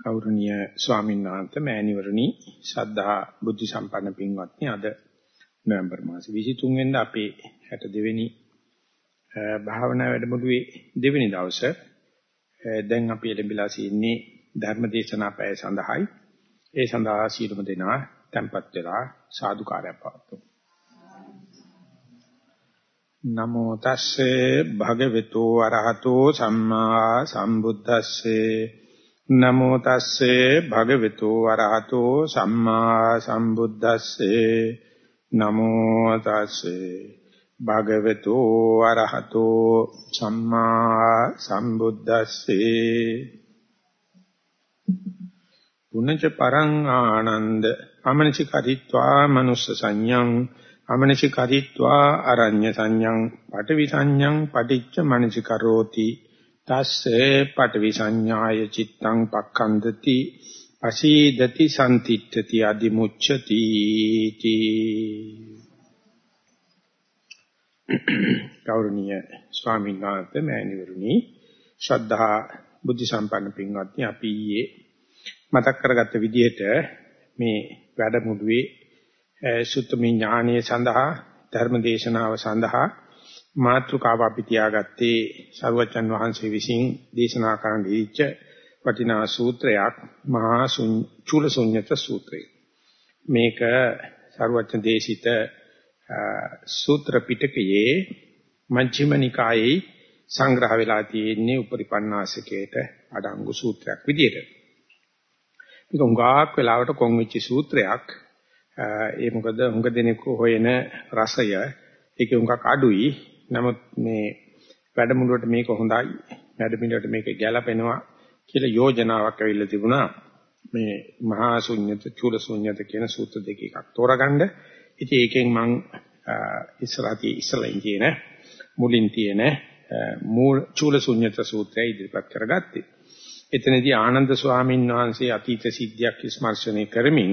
ගෞරවනීය ස්වාමීන් වහන්සේ මෑණිවරණි ශ්‍රද්ධා බුද්ධ සම්පන්න පින්වත්නි අද නොවැම්බර් මාසේ 23 වෙනිදා අපේ 62 වෙනි භාවනා වැඩමුළුවේ දෙවෙනි දවසේ දැන් අපි ලැබිලා සිටින්නේ ධර්ම දේශනා පැය සඳහායි. ඒ සඳහා සීලම දෙනා tempත් වෙලා සාදුකාරය පවතුමු නමෝ තස්සේ භගවතු අරහතෝ සම්මා සම්බුද්දස්සේ නමෝ තස්සේ භගවතු වරහතෝ සම්මා සම්බුද්දස්සේ. නමෝ තස්සේ භගවතු වරහතෝ සම්මා සම්බුද්දස්සේ. පුනච පරං ආනන්ද අමනසිකරිත්වා මනුස්ස සංඤං අමනසිකරිත්වා අරඤ්‍ය සංඤං පඨවි සංඤං පටිච්ච මනසිකරෝති තස්සේ පඨවි සංඥාය චිත්තං පක්ඛන්දති අසීදති සම්තිත්‍ත්‍ති අදිමුච්ඡති තී. ගෞරවනීය ස්වාමීන් වහන්සේ මෑණිවරුනි ශ්‍රද්ධා බුද්ධ සම්පන්න පින්වත්නි අපි ඊයේ මතක් කරගත්ත විදිහට මේ වැඩමුළුවේ සුත්තමී ඥානීය සඳහා ධර්ම දේශනාව සඳහා මාත්‍රකාව අපි තියාගත්තේ සරුවචන් වහන්සේ විසින් දේශනා කරන්න දීච්ච වටිනා සූත්‍රයක් මහා චූල ශුන්්‍යත සූත්‍රය. මේක සරුවචන් දේශිත සූත්‍ර පිටකයේ මජ්ක්‍ධිම නිකායේ සංග්‍රහ වෙලා තියෙන්නේ උපරිපන්නාසකේට අඩංගු සූත්‍රයක් විදියට. මේක උඟාක් වෙලාවට කොන් වෙච්ච සූත්‍රයක්. ඒ මොකද උඟ දෙනෙකු හොයන රසය ඒක උඟක් අඩුයි. නමුත් මේ වැඩමුළුවට මේක හොඳයි වැඩමුළුවට මේක ගැළපෙනවා කියලා යෝජනාවක් ඇවිල්ලා තිබුණා. මේ මහා ශුන්්‍යත චූල ශුන්්‍යත කියන සූත්‍ර දෙක එකක් තෝරගන්න. ඉතින් ඒකෙන් මම ඉස්සරහදී ඉස්සලින් කියන මුලින් තියෙන මූල චූල ශුන්්‍යත සූත්‍රය ඉදිරිපත් කරගත්තේ. එතනදී ආනන්ද ස්වාමීන් වහන්සේ අතීත සිද්ධියක් ස්මර්ශනය කරමින්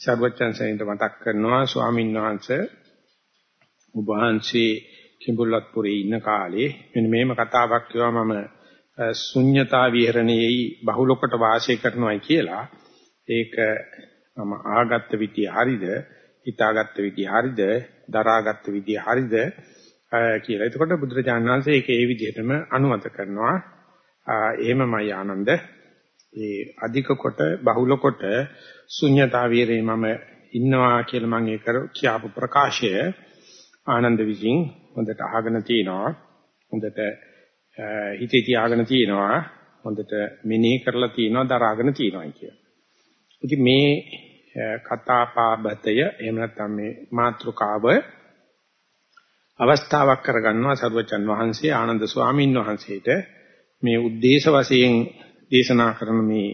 සර්වචන්සෙන්ට මතක් කරනවා ස්වාමීන් වහන්සේ ඔබ වහන්සේ කිඹුල්වත්පුරේ ඉන්න කාලේ මෙන්න මේම කතාවක් කිව්වා මම ශුන්්‍යතා විහරණයේයි බහුලොකට වාසය කරනවායි කියලා ඒක මම ආගත්ත විදිය හරිද හිතාගත්ත විදිය හරිද දරාගත්ත විදිය හරිද කියලා. එතකොට බුදුරජාණන් වහන්සේ ඒක ඒ විදිහටම අනුමත කරනවා. එහෙමමයි ආනන්ද. ඒ අධික කොට බහුල කොට ශුන්්‍යතා විහරණය මම ඉන්නවා කියලා මම ඒක කියාපු ප්‍රකාශය ආනන්ද විසින් හොඳට අහගෙන තියෙනවා. හොඳට හිතේ තියාගෙන තියෙනවා. හොඳට මෙනෙහි කරලා තියෙනවා, දරාගෙන තියෙනවා කිය. ඉතින් මේ කතාපාබතය එහෙම නැත්නම් මේ මාත්‍රකාව අවස්ථාවක් කරගන්නවා සර්වචන් වහන්සේ ආනන්ද ස්වාමීන් වහන්සේට මේ ಉದ್ದೇಶ වශයෙන් දේශනා කරන මේ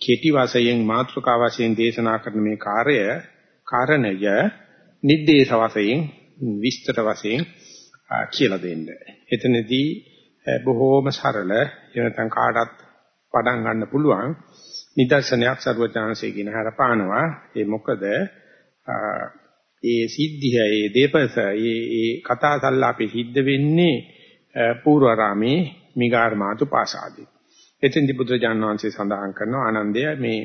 කෙටි වශයෙන් මාත්‍රකාව වශයෙන් දේශනා කරන මේ කාර්යය කාරණය නිද්දේශ වශයෙන් විස්තර වශයෙන් කියලා දෙන්න. එතනදී බොහෝම සරල එනතන් කාටත් පඩම් ගන්න පුළුවන් නිදර්ශනයක් ਸਰවඥාන්සේ කියන හරපානවා. ඒ මොකද ඒ සිද්ධිය ඒ දේපස ඒ ඒ කතා සල්ලාපේ සිද්ධ වෙන්නේ පූර්වරාමේ මිගාර මාතු පාසාදී. එතෙන්දි බුදුරජාන් වහන්සේ සඳහන් කරනවා ආනන්දය මේ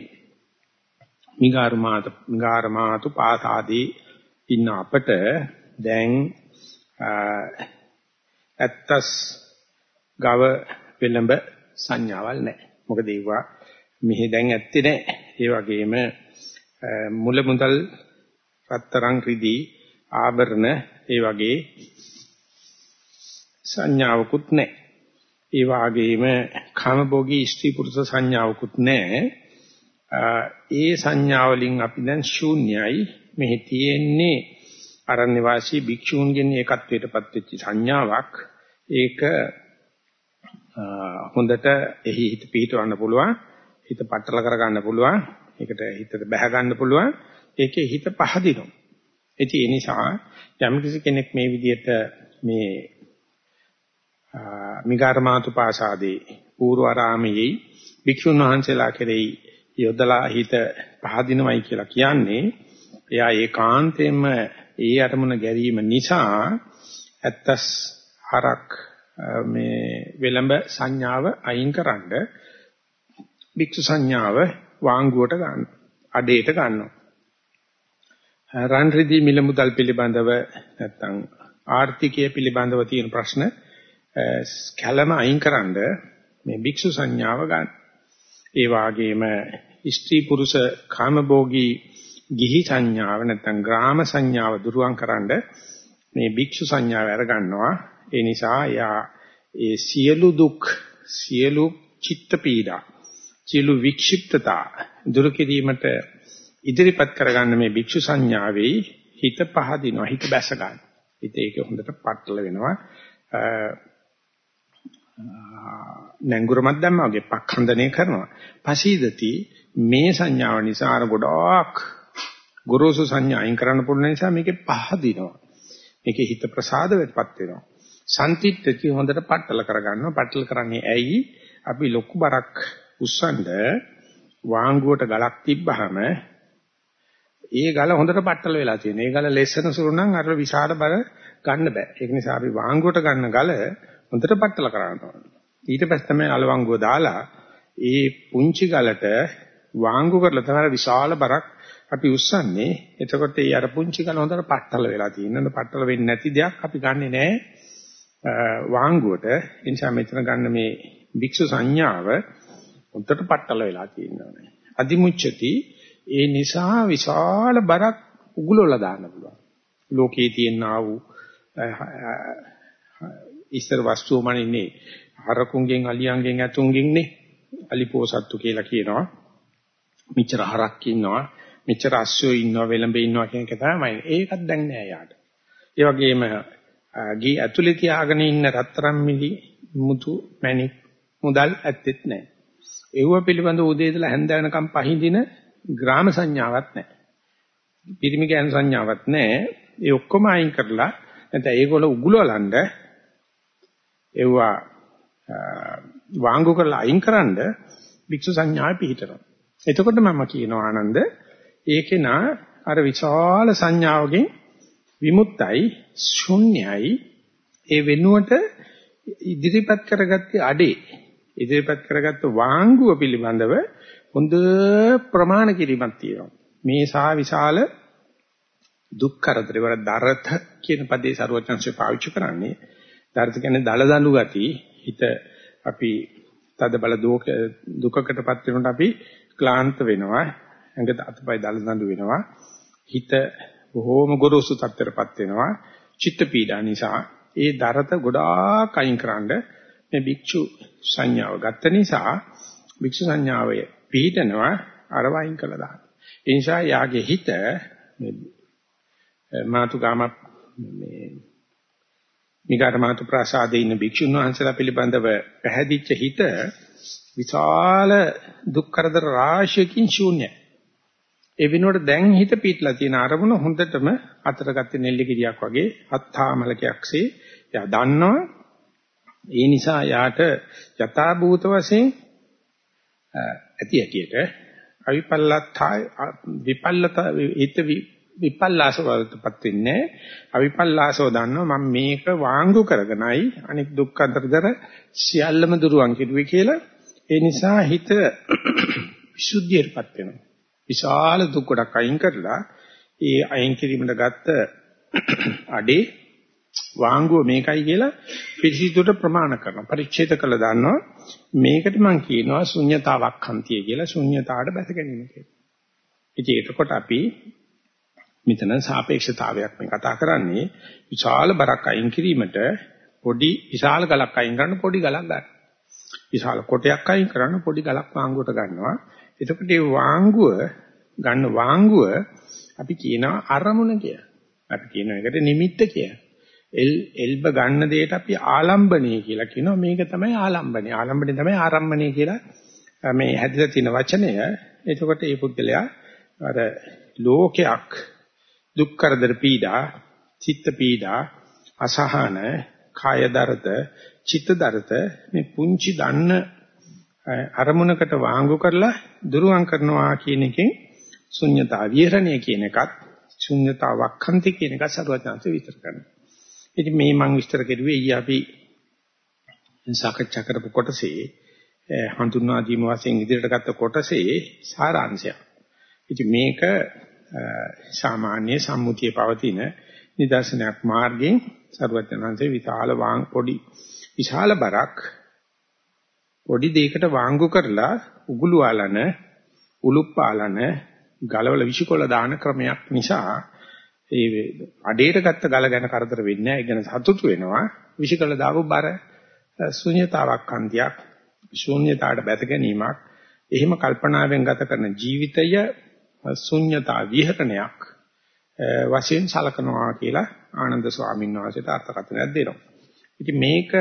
මිගාර මාතු මිගාර මාතු පාසාදී ඉන්න අපට දැන් ඇත්තස් ගව වෙලඹ සංඥාවල් නැහැ. මොකද ඒවා මෙහි දැන් ඇත්තේ නැහැ. ඒ වගේම මුල මුදල් රත්තරන් රිදී ආභරණ ඒ වගේ සංඥාවකුත් නැහැ. ඒ වගේම කාමභෝගී ස්ත්‍රී පුරුෂ සංඥාවකුත් නැහැ. ඒ සංඥාවලින් අපි දැන් ශූන්‍යයි. මෙහි තියෙන්නේ අරණ්‍ය වාසී භික්ෂූන්ගෙන් ඒකත්වයටපත් වෙච්ච සංඥාවක් ඒක හොඳට එහි හිත පිහිටවන්න පුළුවන් හිත පట్టල කරගන්න පුළුවන් ඒකට හිතට බැහැ ගන්න පුළුවන් ඒකේ හිත පහදිනවා. ඉතින් ඒ නිසා යම් කිසි කෙනෙක් මේ විදිහට මේ මිගාරමාතු පාසාදී පූර්වාරාමයේ භික්ෂුන් වහන්සේලා කෙරෙහි යොදලා හිත පහදිනවයි කියලා කියන්නේ එයා ඒකාන්තයෙන්ම ඒ අරමුණ ගැරීම නිසා ඇත්තස් හරක් මේ වෙලඹ සංඥාව අයින්කරනද භික්ෂු සංඥාව වාංගුවට ගන්න. අඩේට ගන්නවා. රන් රිදී මිල මුදල් පිළිබඳව නැත්නම් ආර්ථිකය පිළිබඳව තියෙන ප්‍රශ්න කැළම අයින්කරනද මේ භික්ෂු සංඥාව ගන්න. ඒ වාගේම ස්ත්‍රී පුරුෂ කාමභෝගී ගිහි සංඥාව නැත්නම් ග්‍රාම සංඥාව දුරුවන්කරනද මේ භික්ෂු සංඥාව අරගන්නවා. ඒ නිසා යා ඒ සියලු දුක් සියලු චිත්ත පීඩා සියලු වික්ෂිප්තතා දුරු කිරීමට ඉදිරිපත් කරගන්න මේ භික්ෂු සංඥාවේ හිත පහදිනවා හිත බැස ගන්න. හිත ඒක හොඳට පටල වෙනවා. නැංගුරමක් දැම්මා වගේ පක්ඛන්දනය කරනවා. පසීදති මේ සංඥාව නිසා අර ගොඩාක් ගොරෝසු සංඥා අයින් කරන්න පුළුවන් නිසා මේකේ පහදිනවා. මේකේ හිත ප්‍රසාද වෙටපත් වෙනවා. සම්තිත්‍ත්‍ය හොඳට පట్టල කරගන්නවා. පట్టල කරන්නේ ඇයි? අපි ලොකු බරක් උස්සනද වාංගුවට ගලක් තිබ්බහම ඒ ගල හොඳට පట్టල වෙලා තියෙනවා. ඒ ගල ලෙස්සන සුළු නම් අර විශාල බර ගන්න බෑ. ඒක නිසා අපි වාංගුවට ගන්න ගල හොඳට පట్టල කරන්න ඕනේ. ඊට පස්සේ තමයි අලවංගුව දාලා ඒ පුංචි ගලට වාංගු කරලා තමයි විශාල බරක් අපි උස්සන්නේ එතකොට ඒ අර පුංචි කල හොඳට පට්ටල වෙලා තියෙනවා. පට්ටල වෙන්නේ නැති දෙයක් අපි ගන්නෙ නෑ වාංගුවට. ඒ නිසා මෙතන ගන්න මේ වික්ෂු සංඥාව හොඳට පට්ටල වෙලා තියෙනවා. අදිමුච්ඡති ඒ නිසා විශාල බරක් උගලවලා දාන්න පුළුවන්. ලෝකයේ තියෙන ආ වූ ඉස්තර වස්තුව මනින්නේ හරකුන්ගෙන් අලියන්ගෙන් ඇතුන්ගෙන්නේ අලිපෝසත්තු කියලා කියනවා. මෙච්චර හරක් ඉන්නවා මෙච්චර අස්සෝ ඉන්නවා, වෙලඹේ ඉන්නවා කියන එක තමයි. ඒකත් දැන් නෑ යාට. ඒ වගේම ගී ඇතුලේ තියාගෙන ඉන්න රත්තරන් මිලි මුතු මැණික් මුදල් ඇත්තෙත් නෑ. ඒව පිළිබඳ උදේ ඉඳලා හැන්ද වෙනකම් පහඳින ග්‍රාම සංඥාවක් නැහැ. පිරිමි ගෑනු සංඥාවක් නැහැ. ඒ ඔක්කොම අයින් කරලා නැත්නම් ඒගොල්ල උගුලවලන්න ඒවා වාංගු කරලා අයින්කරනද භික්ෂු සංඥාවේ පිහිටනවා. එතකොට මම කියනවා ආනන්ද ඒකේ නා අර විශාල සංඥාවකින් විමුක්තයි ශුන්‍යයි ඒ වෙනුවට ඉදිරිපත් කරගත්තේ අඩේ ඉදිරිපත් කරගත්ත වාංගුව පිළිබඳව හොඳ ප්‍රමාණ කිරීමක් තියෙනවා. මේ සා විශාල දුක් කරදර වල දරත කියන පදේ ਸਰවඥංශය පාවිච්චි කරන්නේ. දරත කියන්නේ දල දඬු ගති. හිත අපි තද බල දුක දුකකටපත් වෙනකොට අපි ක්ලාන්ත වෙනවා. ඇඟ අතපය දල දඬු වෙනවා. හිත බොහෝම ගොරෝසු තත්ත්වයටපත් වෙනවා. චිත්ත පීඩා නිසා ඒ දරත ගොඩාක් අයින්කරනද මේ භික්ෂු සංඥාව ගත්ත නිසා භික්ෂු සංඥාවය පිළිටනවා අර වයින් කළා දාන. ඒ නිසා යාගේ හිත මේ මාතුගාම මේ මිගාට මාතු ප්‍රසාදේ ඉන්න භික්ෂුන් වහන්සේලා පිළිබඳව පැහැදිච්ච හිත විශාල දුක් කරදර රාශියකින් ශූන්‍යයි. ඒ වෙනුවට දැන් හිත පිටලා තියෙන අරමුණ හොඳටම අතර ගත්තේ නෙල්ලි කිරියක් වගේ අත්තාමලකයක්සේ. එයා දන්නවා. ඒ නිසා යාට යථා භූත වශයෙන් ඇති ඇටියට අවිපල්ලතා විපල්ලත හිත විපල්ලාස වලටපත් වෙන්නේ අවිපල්ලාසව දන්නවා මම මේක වාංගු කරගෙනයි අනික් දුක් අතරදර සියල්ලම දුරුවන් කිරුවේ කියලා. ඒ නිසා හිත විසුද්ධියටපත් වෙනවා. විශාල දුක් ගොඩක් අයින් කරලා ඒ අයින් කිරීමට ගත්ත අඩේ වාංගුව මේකයි කියලා පිරිසිදුට ප්‍රමාණ කරනවා. පරිච්ඡේද කළ දාන්නවා. මේකට මම කියනවා ශුන්්‍යතාවක් හන්තිය කියලා ශුන්්‍යතාවට බැස ගැනීම කියලා. ඉතින් එතකොට අපි මෙතන සාපේක්ෂතාවයක් මේ කතා කරන්නේ විශාල බරක් අයින් කිරීමට පොඩි විශාල ගලක් අයින් කරන පොඩි ගලක් ගන්න. විශාල කොටයක් අයින් කරන පොඩි ගලක් වාංගුවට ගන්නවා. එතකොට මේ වාංගුව ගන්න වාංගුව අපි කියනවා අරමුණ කියලා. අපි කියන එකට නිමිත්ත කියලා. එල් එල්බ ගන්න දෙයට අපි ආලම්බණය කියලා කියනවා මේක තමයි ආලම්බණය ආලම්බණය තමයි ආරම්භණය කියලා මේ හැදිලා තියෙන වචනය එතකොට මේ පුද්ගලයා අර ලෝකයක් දුක් කරදර පීඩා චිත්ත පීඩා අසහන කාය දරත චිත්ත දරත මේ පුංචි දන්න අරමුණකට වාංගු කරලා දුරුවන් කරනවා කියන එකෙන් ශුන්්‍යතා විහරණය කියන එකත් ශුන්්‍යතා වක්ඛන්ති කියන එකත් සරුවචාන්සේ විතර කරනවා ඉතින් මේ මම විස්තර කෙරුවේ ඊයේ අපි සාකච්ඡා කරපු කොටසේ හඳුන්වා දීම වශයෙන් ඉදිරියට ගත්ත කොටසේ සාරාංශයක්. ඉතින් මේක සාමාන්‍ය සම්මුතියේ පවතින නිදර්ශනයක් මාර්ගයෙන් සර්වඥාන්සේ විශාල වාං පොඩි විශාල බරක් පොඩි දෙයකට වාංගු කරලා උගුළු ආලන උලුප්පාලන ගලවල විසිකොල දාන ක්‍රමයක් නිසා ඒ අඩේට ගත්ත ගල ගැන කරදර වෙන්නේ නැහැ. ඒ ගැන සතුටු වෙනවා. විසිකොල දාපු බර ශුන්‍යතාවක් අන්තියක් ශූන්‍යතාවට බැස ගැනීමක් එහෙම කල්පනාවෙන් ගත කරන ජීවිතය ශුන්‍යතා විහරණයක් වශයෙන් සලකනවා කියලා ආනන්ද ස්වාමීන් වහන්සේට අර්ථකථනයක් දෙනවා. ඉතින් මේක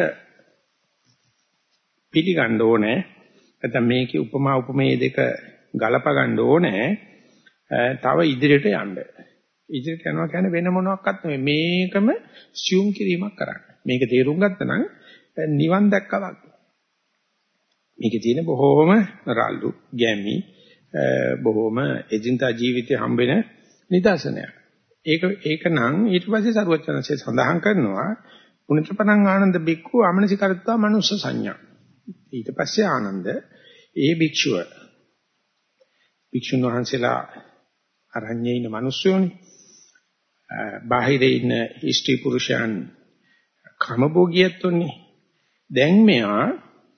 පිළිගන්න ඕනේ. නැත්නම් මේකේ උපමා උපමේය දෙක ගලප ගන්න ඕනේ. තව ඉදිරියට යන්න. ඉදිරියට යනවා කියන්නේ වෙන මොනවත් නෙමෙයි. මේකම සියුම් කිරීමක් කරන්න. මේක තේරුම් ගත්තා නම් නිවන් දැක්කා වගේ. මේකේ තියෙන බොහෝම රළු, ගැමි, බොහෝම එදිනදා ජීවිතේ හම්බෙන නිදර්ශනයක්. ඒක ඒක නම් ඊට පස්සේ සරුවචනසේ සඳහන් කරනවා උනිතපණං ආනන්ද බික්ඛු අමනසිකරත්වා මනුස්ස සංඥා. ඊට පස්සේ ආනන්ද ඒ භික්ෂුව භික්ෂුන් වහන්සේලා අරඤ්ඤේ ඉන්න මිනිස්සුනේ බාහිරේ ඉන්න ස්ත්‍රී පුරුෂයන් කමභෝගියත් උන්නේ දැන් මෙයා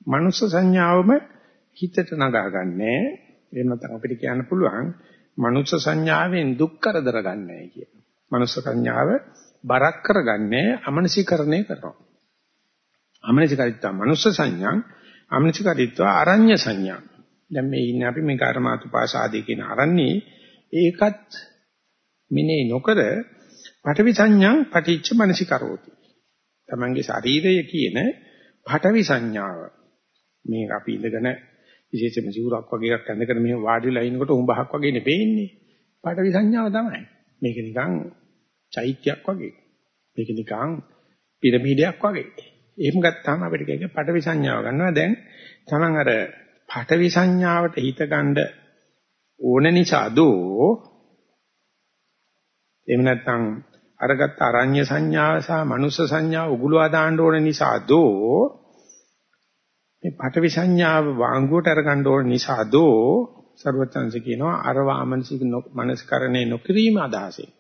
මනුස්ස සංඥාවම හිතට නගාගන්නේ එහෙම නැත්නම් අපිට කියන්න පුළුවන් මනුස්ස සංඥාවෙන් දුක් කරදර ගන්නෑ කියන. මනුස්ස සංඥාව බරක් කරගන්නේ අමනසිකරණය කරනවා. අමනසිකරිත්වා මනුස්ස සංඥා අමනසිකරිත්වා අරඤ්‍ය සංඥා. දැන් මේ ඉන්නේ අපි මේ කර්මාතුපාසාදී කියන අරන්නේ ඒකත් මිනේ නොකර පඨවි සංඥා පටිච්ච මනසිකරෝති. තමන්ගේ ශරීරය කියන පඨවි සංඥාව මේ අපි ඉඳගෙන විශේෂයෙන්ම සිවුරක් වගේ එකක් ඇඳගෙන මෙහෙම වාඩිලා ඉනකොට උඹහක් වගේ නෙපෙන්නේ. පාඨවි සංඥාව තමයි. මේක නිකන් චෛත්‍යයක් වගේ. මේක නිකන් පිරමීඩයක් වගේ. එහෙම ගත්තාම අපිට කියන්නේ පාඨවි සංඥාව ගන්නවා. දැන් Taman අර පාඨවි සංඥාවට හිත ගන්න ඕන නිසා දෝ එහෙම නැත්නම් අරගත් අරඤ්‍ය සංඥාව සහ මනුස්ස සංඥාව උගුලවා දාන්න ඕන නිසා දෝ මේ පටවි සංඥාව වාංගුවට අරගන්න ඕන නිසා දෝ ਸਰවඥංශ කියනවා අර වාමනසික මනස්කරණේ නොකිරීම අදහසෙන්.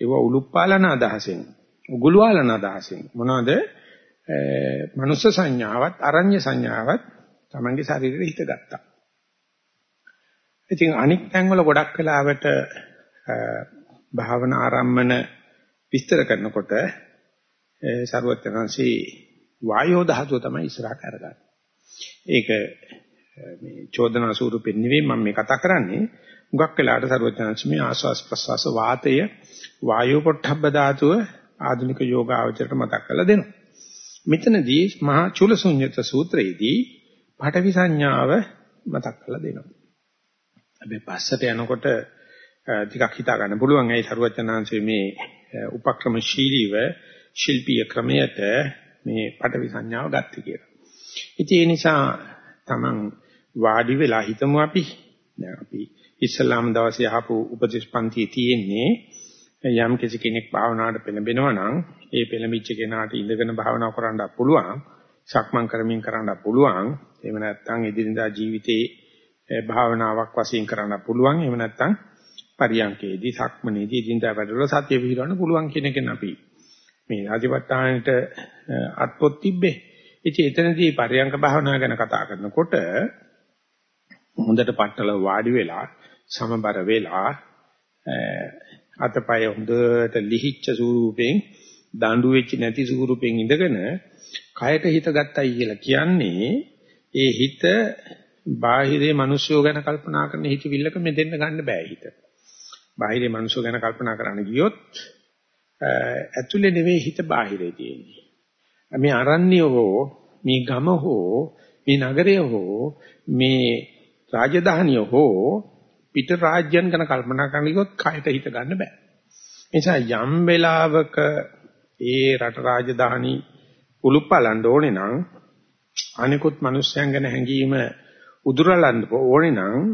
ඒව උලුප්පාලන අදහසෙන් උගුලවාලන අදහසෙන්. මොනවද? මනුස්ස සංඥාවත් අරඤ්‍ය සංඥාවත් Tamange ශරීරෙට හිත ගත්තා ඉතින් අනික් තැන්වල ගොඩක් වෙලාවට භාවනා ආරම්මන විස්තර කරනකොට ਸਰවඥාන්සේ වායෝ ධාතුව තමයි ඉස්සරහට අරගන්නේ ඒක මේ චෝදනා ස්වරූපෙන් නෙවෙයි මම මේ කතා කරන්නේ. මුගක් වෙලාට සරුවචනංශ මේ ආස්වාස් ප්‍රස්වාස වාතය වායෝ පොට්ටබ්බ ධාතුව ආධුනික යෝගාවචරයට මතක් කරලා දෙනවා. මෙතනදී මහා චුලසුඤ්ඤත සූත්‍රයේදී පඨවි සංඥාව මතක් කරලා දෙනවා. අපි පස්සට යනකොට ටිකක් හිතා ගන්න පුළුවන් ඒ සරුවචනංශයේ මේ උපක්‍රමශීලීව ශිල්පීය ක්‍රමයට මේ පඨවි සංඥාව ගත්තේ කියලා. ඉතින් ඒ නිසා Taman වාඩි වෙලා හිතමු අපි දැන් අපි ඉස්ලාම් දවසේ අහපු උපදේශ පන්තියේ තියෙන්නේ යම් කිසි කෙනෙක් භාවනාවට පෙළඹෙනවා නම් ඒ පෙළඹිච්ච කෙනාට ඉඳගෙන භාවනා කරන්න පුළුවන් සක්මන් කරමින් කරන්න පුළුවන්. එහෙම නැත්නම් එදිනදා ජීවිතේ භාවනාවක් වශයෙන් කරන්න පුළුවන්. එහෙම නැත්නම් පරියන්කේදී සක්මනේදී එදිනදා වැඩවල සතිය පිහිටවන්න පුළුවන් කියන කෙන අපි මේ ආදිපත්තානට අත්පොත් තිබ්බේ. ඉතින් එතනදී පරියංක භාවනාව ගැන කතා කරනකොට හොඳට පట్టල වාඩි වෙලා සමබර වෙලා අතපය හොඳට ලිහිච්ච ස්වරූපෙන් දඬු වෙච්ච නැති ස්වරූපෙන් ඉඳගෙන කයට හිත ගත්තයි කියලා කියන්නේ ඒ හිත බාහිරේ මිනිස්සුયો ගැන කල්පනා කරන හිතවිල්ලක මෙදෙන්න ගන්න බෑ හිත. බාහිරේ මිනිස්සුયો ගැන කල්පනා කරන්න ගියොත් ඇතුලේ නෙවෙයි හිත බාහිරේ තියෙන්නේ. මේ අරණ්‍ය හෝ මේ ගම හෝ මේ නගරය හෝ මේ රාජධානිය හෝ පිට රාජ්‍යයන් ගැන කල්පනා කරන ගියොත් කයට හිත ගන්න බෑ. නිසා යම් වෙලාවක ඒ රට රාජධානි උලුප්පලන්න ඕනේ නම් අනිකුත් මිනිස්යන් ගැන හැඟීම උදුරලන්න ඕනේ නම්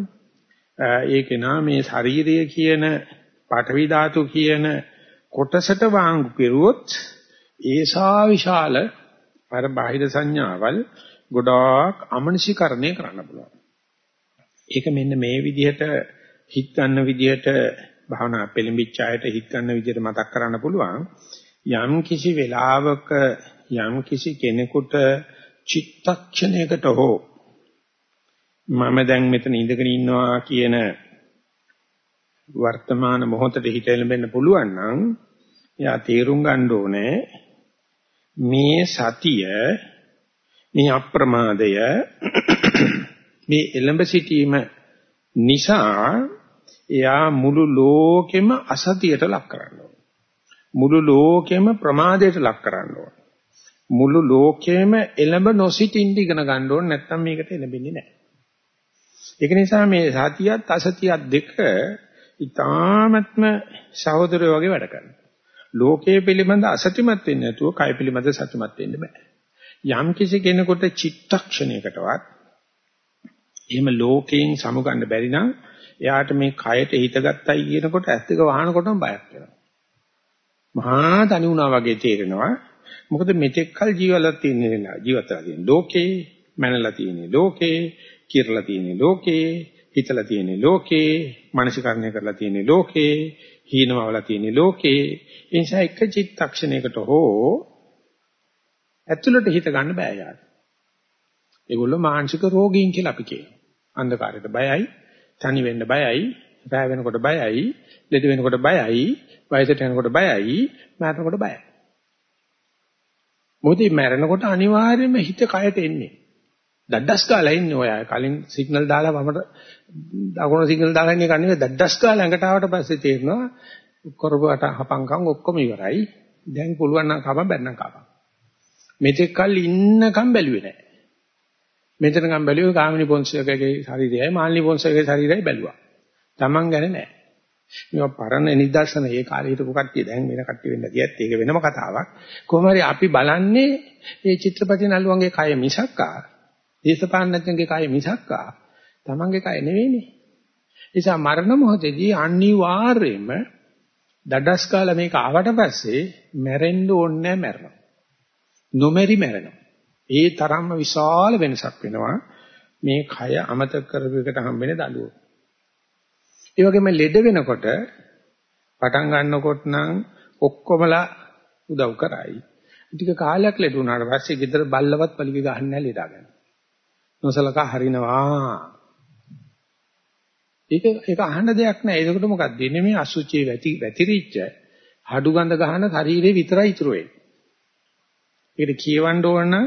ඒකේ නා මේ ශරීරය කියන පඨවි ධාතු කියන කොටසට වාංගු කෙරුවොත් ඒසා විශාල අර බාහිර සංඥාවල් ගොඩාක් අමනසිකරණය කරන්න පුළුවන්. ඒක මෙන්න මේ විදිහට හිත ගන්න විදිහට භාවනා පෙළඹිච්ච අයට හිත ගන්න විදිහට මතක් කරන්න පුළුවන්. යම් කිසි වෙලාවක යම් කිසි කෙනෙකුට චිත්තක්ෂණයකට හෝ මම දැන් මෙතන ඉඳගෙන ඉන්නවා කියන වර්තමාන මොහොතේ හිත එළඹෙන්න පුළුවන් නම් එයා තේරුම් ගන්න ඕනේ මේ සතිය මේ අප්‍රමාදය මේ එළඹ සිටීම නිසා එයා මුළු ලෝකෙම අසතියට ලක් කරනවා මුළු ලෝකෙම ප්‍රමාදයට ලක් කරනවා මුළු ලෝකෙම එළඹ නොසිටින්න ඉගෙන ගන්න ඕනේ නැත්නම් මේකට එළඹෙන්නේ නැහැ ඒක නිසා මේ සතියත් අසතියත් දෙක ඊ타ත්ම සහෝදරයෝ වගේ වැඩ කරනවා. ලෝකයේ පිළිබඳ අසතිමත් වෙන්නේ නැතුව කය පිළිබඳ සතිමත් වෙන්න බෑ. යම් කිසි කෙනෙකුට චිත්තක්ෂණයකටවත් එහෙම ලෝකයෙන් සමුගන්න බැරි නම් එයාට මේ කයට හිතගත්තයි කියනකොට ඇස් දෙක වහනකොටම බයක් වෙනවා. මහා තනි වුණා වගේ තේරෙනවා. මොකද මෙතෙක් කල ජීවලා තියෙන ජීවිතලා තියෙන ලෝකේ මැනලා තියෙන ලෝකේ කිරලා තියෙන ලෝකේ හිතලා තියෙන ලෝකේ මානසිකරණය කරලා තියෙන ලෝකේ හීනමවලා තියෙන ලෝකේ ඒ නිසා එක චිත්තක්ෂණයකට හෝ ඇතුළට හිත ගන්න බෑ යාර. ඒගොල්ලෝ මානසික රෝගීන් කියලා අපි කියනවා. අන්ධකාරයට බයයි, තනි වෙන්න බයයි, රැ වෙනකොට බයයි, ලෙඩ වෙනකොට බයයි, වයසට යනකොට බයයි, මරනකොට බයයි. මොකද මැරෙනකොට අනිවාර්යයෙන්ම හිත කයට එන්නේ. දඩඩස් ගාලා ඉන්නේ ඔය කලින් සිග්නල් දාලා වමට දකුණු සිග්නල් දාලා ඉන්නේ කන්නේ දඩඩස් ගාලා ළඟට ආවට පස්සේ තේරෙනවා කරපුවට හපංකම් ඔක්කොම ඉවරයි. දැන් පුළුවන් නම් කපන් බැන්නම් කපන් මෙතෙක් කල් ඉන්නකම් බැලුවේ නැහැ. මෙතනකම් බැලුවේ කාමිනී පොන්සේකගේ ශරීරයයි මාල්නී පොන්සේකගේ ශරීරයයි බැලුවා Taman ගැන නැහැ මේවා පරණ නිදර්ශන ඒ කාලේ හිටපු කට්ටිය දැන් වෙන කට්ටිය වෙන්න ගියත් ඒක වෙනම කතාවක් කොහොම හරි අපි බලන්නේ මේ චිත්‍රපටි නළුවන්ගේ කය මිසක්කා දේශපාලනඥයන්ගේ කය මිසක්කා තමන්ගේ කය නෙවෙයිනේ. නිසා මරණ මොහොතේදී අනිවාර්යයෙන්ම දඩස් කාලා මේක ආවට පස්සේ මැරෙන්න ඕනේ මැරෙනවා. නොමැරි මැරෙනවා. ඒ තරම්ම විශාල වෙනසක් වෙනවා මේ කය අමතක කරපු එකට හම්බෙන දඬුව. ඒ වගේම ලෙඩ වෙනකොට පටන් ගන්නකොට නම් ඔක්කොමලා උදව් කරයි. ටික කාලයක් ලෙඩ වුණාට පස්සේ ගෙදර බල්ලවත් පලිග ගහන්නේ නැහැ ලෙඩාගෙන. නොසලකා හරිනවා. ඒක ඒක අහන්න දෙයක් නෑ. ඒකට මොකක්ද දෙන්නේ මේ අසුචියේ වැටි වැතිරිච්ච හඩු ගඳ ගහන ශරීරේ විතරයි ඉතුරු වෙන්නේ. ඒකට කියවන්න ඕන නම්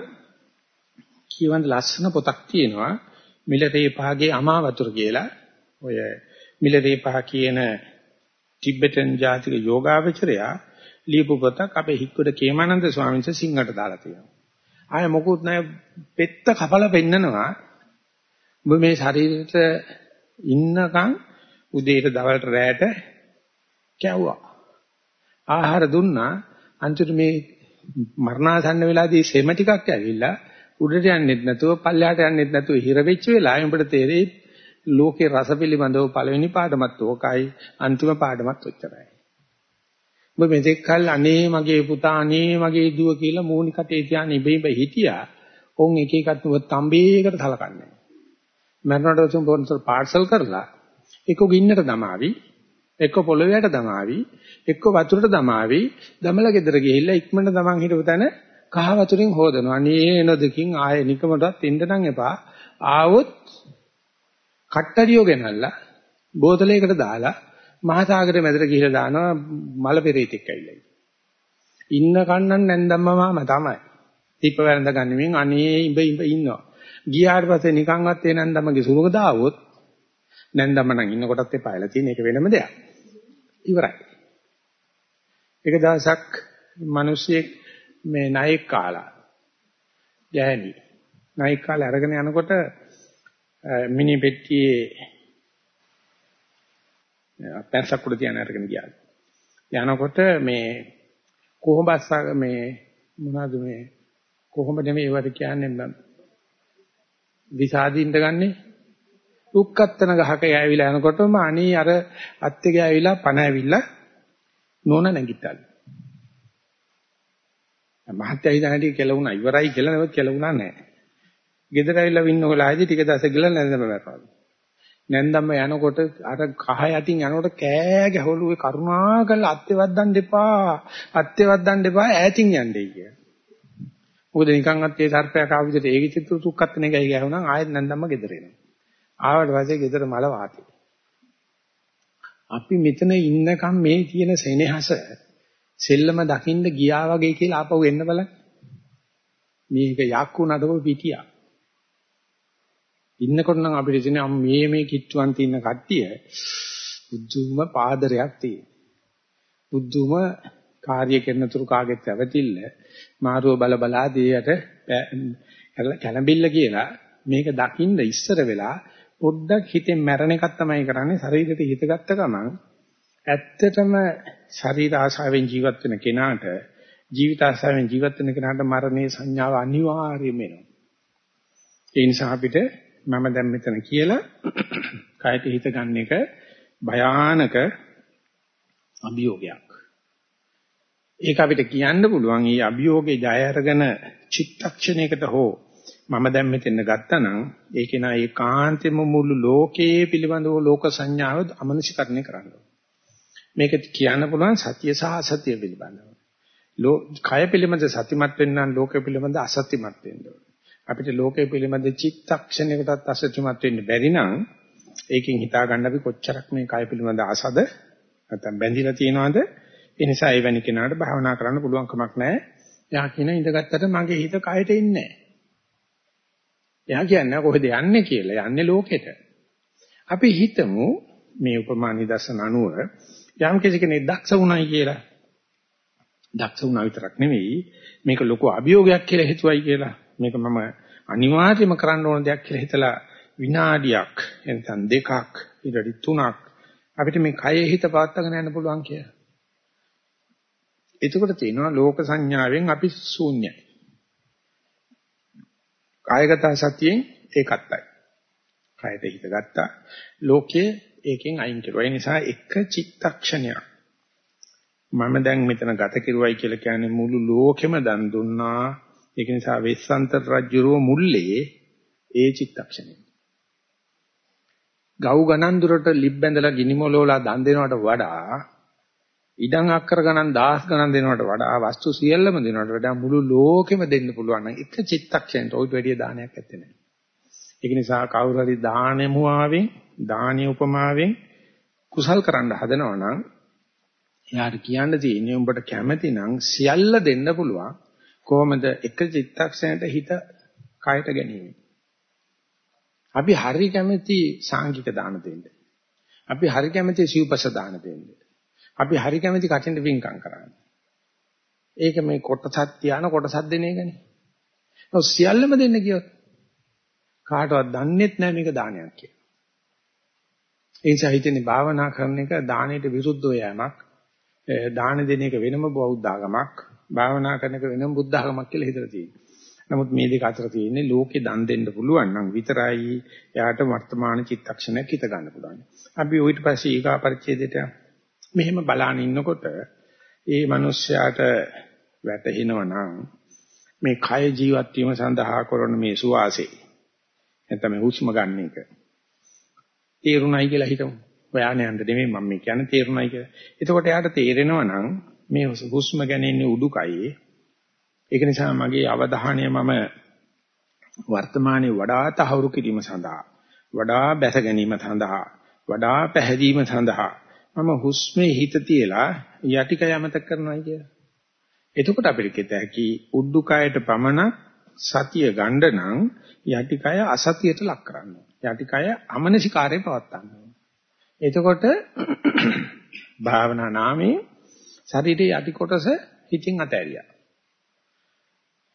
කියවන්න ලස්සන පොතක් තියෙනවා. මිලරේ පහගේ අමා වතුර කියලා. ඔය මිලරේ පහ කියන ටිබෙටන් ජාතික යෝගාවචරයා ලියපු පොතක් අපේ හික්කොඩ කේමානන්ද ස්වාමීන් වහන්සේ සිංහට දාලා තියෙනවා. ආය මොකුත් නැහැ පෙත්ත කපලා පෙන්නනවා. ඔබ මේ ශරීරෙට ඉන්නකම් උදේට දවල්ට රැයට කැවුවා. ආහාර දුන්නා අන්තිමට මේ මරණාසන්න වෙලාදී සෙම ටිකක් ඇවිල්ලා උඩට යන්නෙත් නැතුව පල්ලෙහාට යන්නෙත් නැතුව හිර වෙච්ච වෙලාවෙ උඹට තේරෙයි ලෝකේ රස පිළිබඳව පළවෙනි පාඩමත් ඕකයි අන්තිම පාඩමත් ඔච්චරයි. ඔබ මෙතෙක් කල් අනේ මගේ පුතා අනේ මගේ දුව කියලා මූණි කටේ තියාගෙන ඉබේ ඉබේ හිටියා. ඔවුන් එක එකක් නුව තඹේකට තලකන්නේ. මරණට උසුම් පොන්සල් පාර්සල් කරලා එක්ක ගින්නට දමාවි එක්ක පොළොවේට දමාවි එක්ක වතුරට දමාවි දමලා ගෙදර ගිහිල්ලා ඉක්මනට තමන් හිටපු තැන කහ වතුරින් හොදනවා. අනේ නොදකින් ආයෙ නිකමටත් ඉන්න නම් එපා. ආවොත් කට්ටරියෝ ගෙනල්ලා බෝතලයකට දාලා මහා සාගරේ මැදට ගිහිලා දානවා මල පෙරේතෙක් ඇවිල්ලා. ඉන්න කන්නන් නැන්දම්මම තමයි. දීප වැරඳ ගන්නෙමින් අනේ ඉඹ ඉඹ ඉන්නවා. ගියාට පස්සේ නිකන්වත් ඒ නැන්දම්මගේ සුරුක දාවොත් නැන්දම්ම නම් ඉන්න කොටත් එපායලා තියෙන එක වෙනම දෙයක්. ඉවරයි. එක දවසක් මිනිස්සෙක් මේ ණයෙක් කාලා යෑනි ණයෙක් කාලා අරගෙන යනකොට මිනි පෙට්ටියේ පැන්සක් උඩ තියන අරගෙන ගියා. යනකොට මේ කොහොඹස්ස මේ මොනවද මේ කොහොමද මේ ඒවට කියන්නේ විසාදින්න ගන්නේ උක්කත්තන ගහක යෑවිලා යනකොටම අනී අර අත්තේ ගෑවිලා පණ ඇවිල්ලා නෝන නැගිට්ටලු. මහත්යයි දැනටි කෙලුණා ඉවරයි කියලා නෙවෙයි කෙලුණා නෑ. ගෙදර ඇවිල්ලා ඉන්න වෙලාවේදී ටික දවසක් ගිහලා නැන්දම වැටවලු. නැන්දම යනකොට අර කහ යටින් යනකොට කෑ ගැහවලු ඒ කරුණාකරලා අත්‍යවත් දන් දෙපා අත්‍යවත් දන් දෙපා ඈතින් යන්නේ කිය. මොකද නිකන් අත්තේ සර්පයා කාව විදිහට ඒ විචිත්‍ර සුක්කත් නේ ගයි ගැහුණා ආයෙත් නැන්දම ගෙදර එනවා. ආවට පස්සේ ගෙදර මල වාතේ. අපි මෙතන ඉන්නකම් මේ තියෙන සෙනෙහස සෙල්ලම දකින්න ගියා වගේ කියලා ආපහු එන්න බලන්න. මේක යක්කු නඩව පිටියා. ඉන්නකොට නම් අපිට තියෙන මේ මේ කිට්ටුවන් තියෙන කට්ටිය බුද්ධුම පාදරයක් තියෙන. බුද්ධුම කාර්ය කරන තුරු කාගෙත් ඇවතිල්ල මාරුව බල බලා දෙයට කැළඹිල්ල කියලා මේක දකින්න ඉස්සර වෙලා පොඩ්ඩක් හිතෙන් මැරෙන එකක් තමයි කරන්නේ ශරීරෙට හිත ගත්ත ගමන් ඇත්තටම ශරීර ආශාවෙන් ජීවත් වෙන කෙනාට ජීවිත ආශාවෙන් ජීවත් වෙන කෙනාට මරණයේ සංඥාව අනිවාර්යයෙන්ම එනවා. ඒ නිසා අපිට මම දැන් මෙතන කියලා කයට හිත ගන්න එක භයානක අභියෝගයක්. ඒක අපිට කියන්න පුළුවන් මේ අභියෝගේ ජය අරගෙන චිත්තක්ෂණයකට හෝ මම දැන් මෙතන ගත්තනම් ඒක නා ඒකාන්තෙම මුළු ලෝකයේ පිළිබඳව ලෝක සංඥාව අමනසිකරණය කරන්න මේක කියන්න පුළුවන් සත්‍ය සහ අසත්‍ය පිළිබඳව. ලෝ කය පිළිබඳ සතිමත් වෙන්න නම් ලෝකය පිළිබඳ අසත්‍යමත් වෙන්න ඕනේ. අපිට ලෝකය පිළිබඳ චිත්තක්ෂණයකටත් අසත්‍යමත් වෙන්න බැරි නම් ඒකෙන් හිතා ගන්න අපි කොච්චරක් මේ කය පිළිබඳ ආසද නැත්නම් බැඳිලා තියෙනවද ඒ නිසා ඒ වැනි කෙනාට භාවනා කරන්න පුළුවන් කමක් නැහැ. එයා කියන ඉඳගත්තට මගේ හිත කයට ඉන්නේ නැහැ. එයා කියන්නේ කොහෙද යන්නේ කියලා. යන්නේ ලෝකෙට. අපි හිතමු මේ උපමා නිදර්ශන අනුව යම් කෙනෙක් දක්ෂ වුණයි කියලා. දක්ෂ වුණා විතරක් නෙවෙයි මේක ලොකු අභියෝගයක් කියලා හිතුවයි කියලා. මේක මම අනිවාර්යයෙන්ම කරන්න ඕන දෙයක් කියලා හිතලා විනාඩියක් එතන දෙකක් ඊට තුනක් අපිට මේ කයේ හිත පවත්වාගෙන යන්න පුළුවන් කියලා. එතකොට තියෙනවා ලෝක සංඥාවෙන් අපි ශූන්‍යයි. කායගත සතියෙන් ඒකත්තයි. කයට හිත ගත්තා. ලෝකයේ ඒකෙන් අයින් කරුවා. ඒ නිසා එක චිත්තක්ෂණයක් මම දැන් මෙතන ගත කෙරුවයි කියලා කියන්නේ මුළු ලෝකෙම දන් දුන්නා ඒක නිසා වෙස්සන්තර රජුරෝ මුල්ලේ ඒ චිත්තක්ෂණය. ගව් ගණන් දුරට ලිබ් බැඳලා ගිනි මොලෝලා දන් දෙනවට වඩා ඉඩම් අක්කර ගණන් දහස් ගණන් දෙනවට වඩා වස්තු සියල්ලම දෙනවට වඩා මුළු ලෝකෙම දෙන්න පුළුවන් නම් එක චිත්තක්ෂණයට ඔයිට වැඩිය දානයක් ඇත්තේ නැහැ. ඒක නිසා කවුරු හරි දානෙමුවාවෙන් දානීය උපමාවෙන් කුසල් කරන්න හදනවා නම් එයාට කියන්න තියෙන්නේ උඹට කැමති නම් සියල්ල දෙන්න පුළුවන් කොහොමද එක චිත්තක්ෂණයට හිත කයට ගැනීම. අපි හරි කැමති සාංගික දාන දෙන්න. අපි හරි කැමති සිව්පස දාන දෙන්න. අපි හරි කැමති කටින් වින්කම් කරන්න. ඒක මේ කොටසක් තියාන කොටසක් දෙන එකනේ. ඔව් සියල්ලම දෙන්න කියොත් කාටවත් දන්නේත් නැහැ මේක දානයක් කියලා. ඒ නිසා හිතන්නේ භාවනා කරන එක දාණයට විරුද්ධව යෑමක්. දාන දෙන එක වෙනම බෞද්ධ ආගමක්. භාවනා කරන එක වෙනම බුද්ධ ආගමක් කියලා හිතලා තියෙනවා. නමුත් මේ දෙක අතර තියෙන්නේ ලෝකේ දන් දෙන්න පුළුවන් නම් විතරයි එයාට වර්තමාන චිත්තක්ෂණයක් හිත ගන්න පුළුවන්. අපි ඊට පස්සේ ඊගා පරිච්ඡේදයට මෙහෙම බලාන ඉන්නකොට ඒ මිනිස්යාට වැටහෙනවා නම් මේ කය ජීවත් වීම සඳහා කරන මේ සුවාසේ නැත්නම් මේ හුස්ම ගන්න එක තේරුණයි කියලා හිතමු. ඔයාන යන්න නෙමෙයි මම මේ කියන්නේ තේරුණයි කියලා. එතකොට එයාට තේරෙනවා නම් මේ හුස්ම ගැන ඉන්නේ උඩුකයේ. ඒක නිසා මගේ අවධානය මම වර්තමානයේ වඩා තහවුරු කිරීම සඳහා වඩා බැස ගැනීම සඳහා වඩා පැහැදීම සඳහා මම හුස්මේ හිත තියලා යටිකය අමතක කරනවා කියලා. එතකොට අපිට කිත හැකි උඩුකයට පමණ සතිය ගන්න නම් යටිකය අසතියට ලක් කරන්න. යටිකය අමනසිකාරයේ පවත්තන්න. එතකොට භාවනා නාමයේ ශරීරයේ යටි කොටස හිතින් අතහැරියා.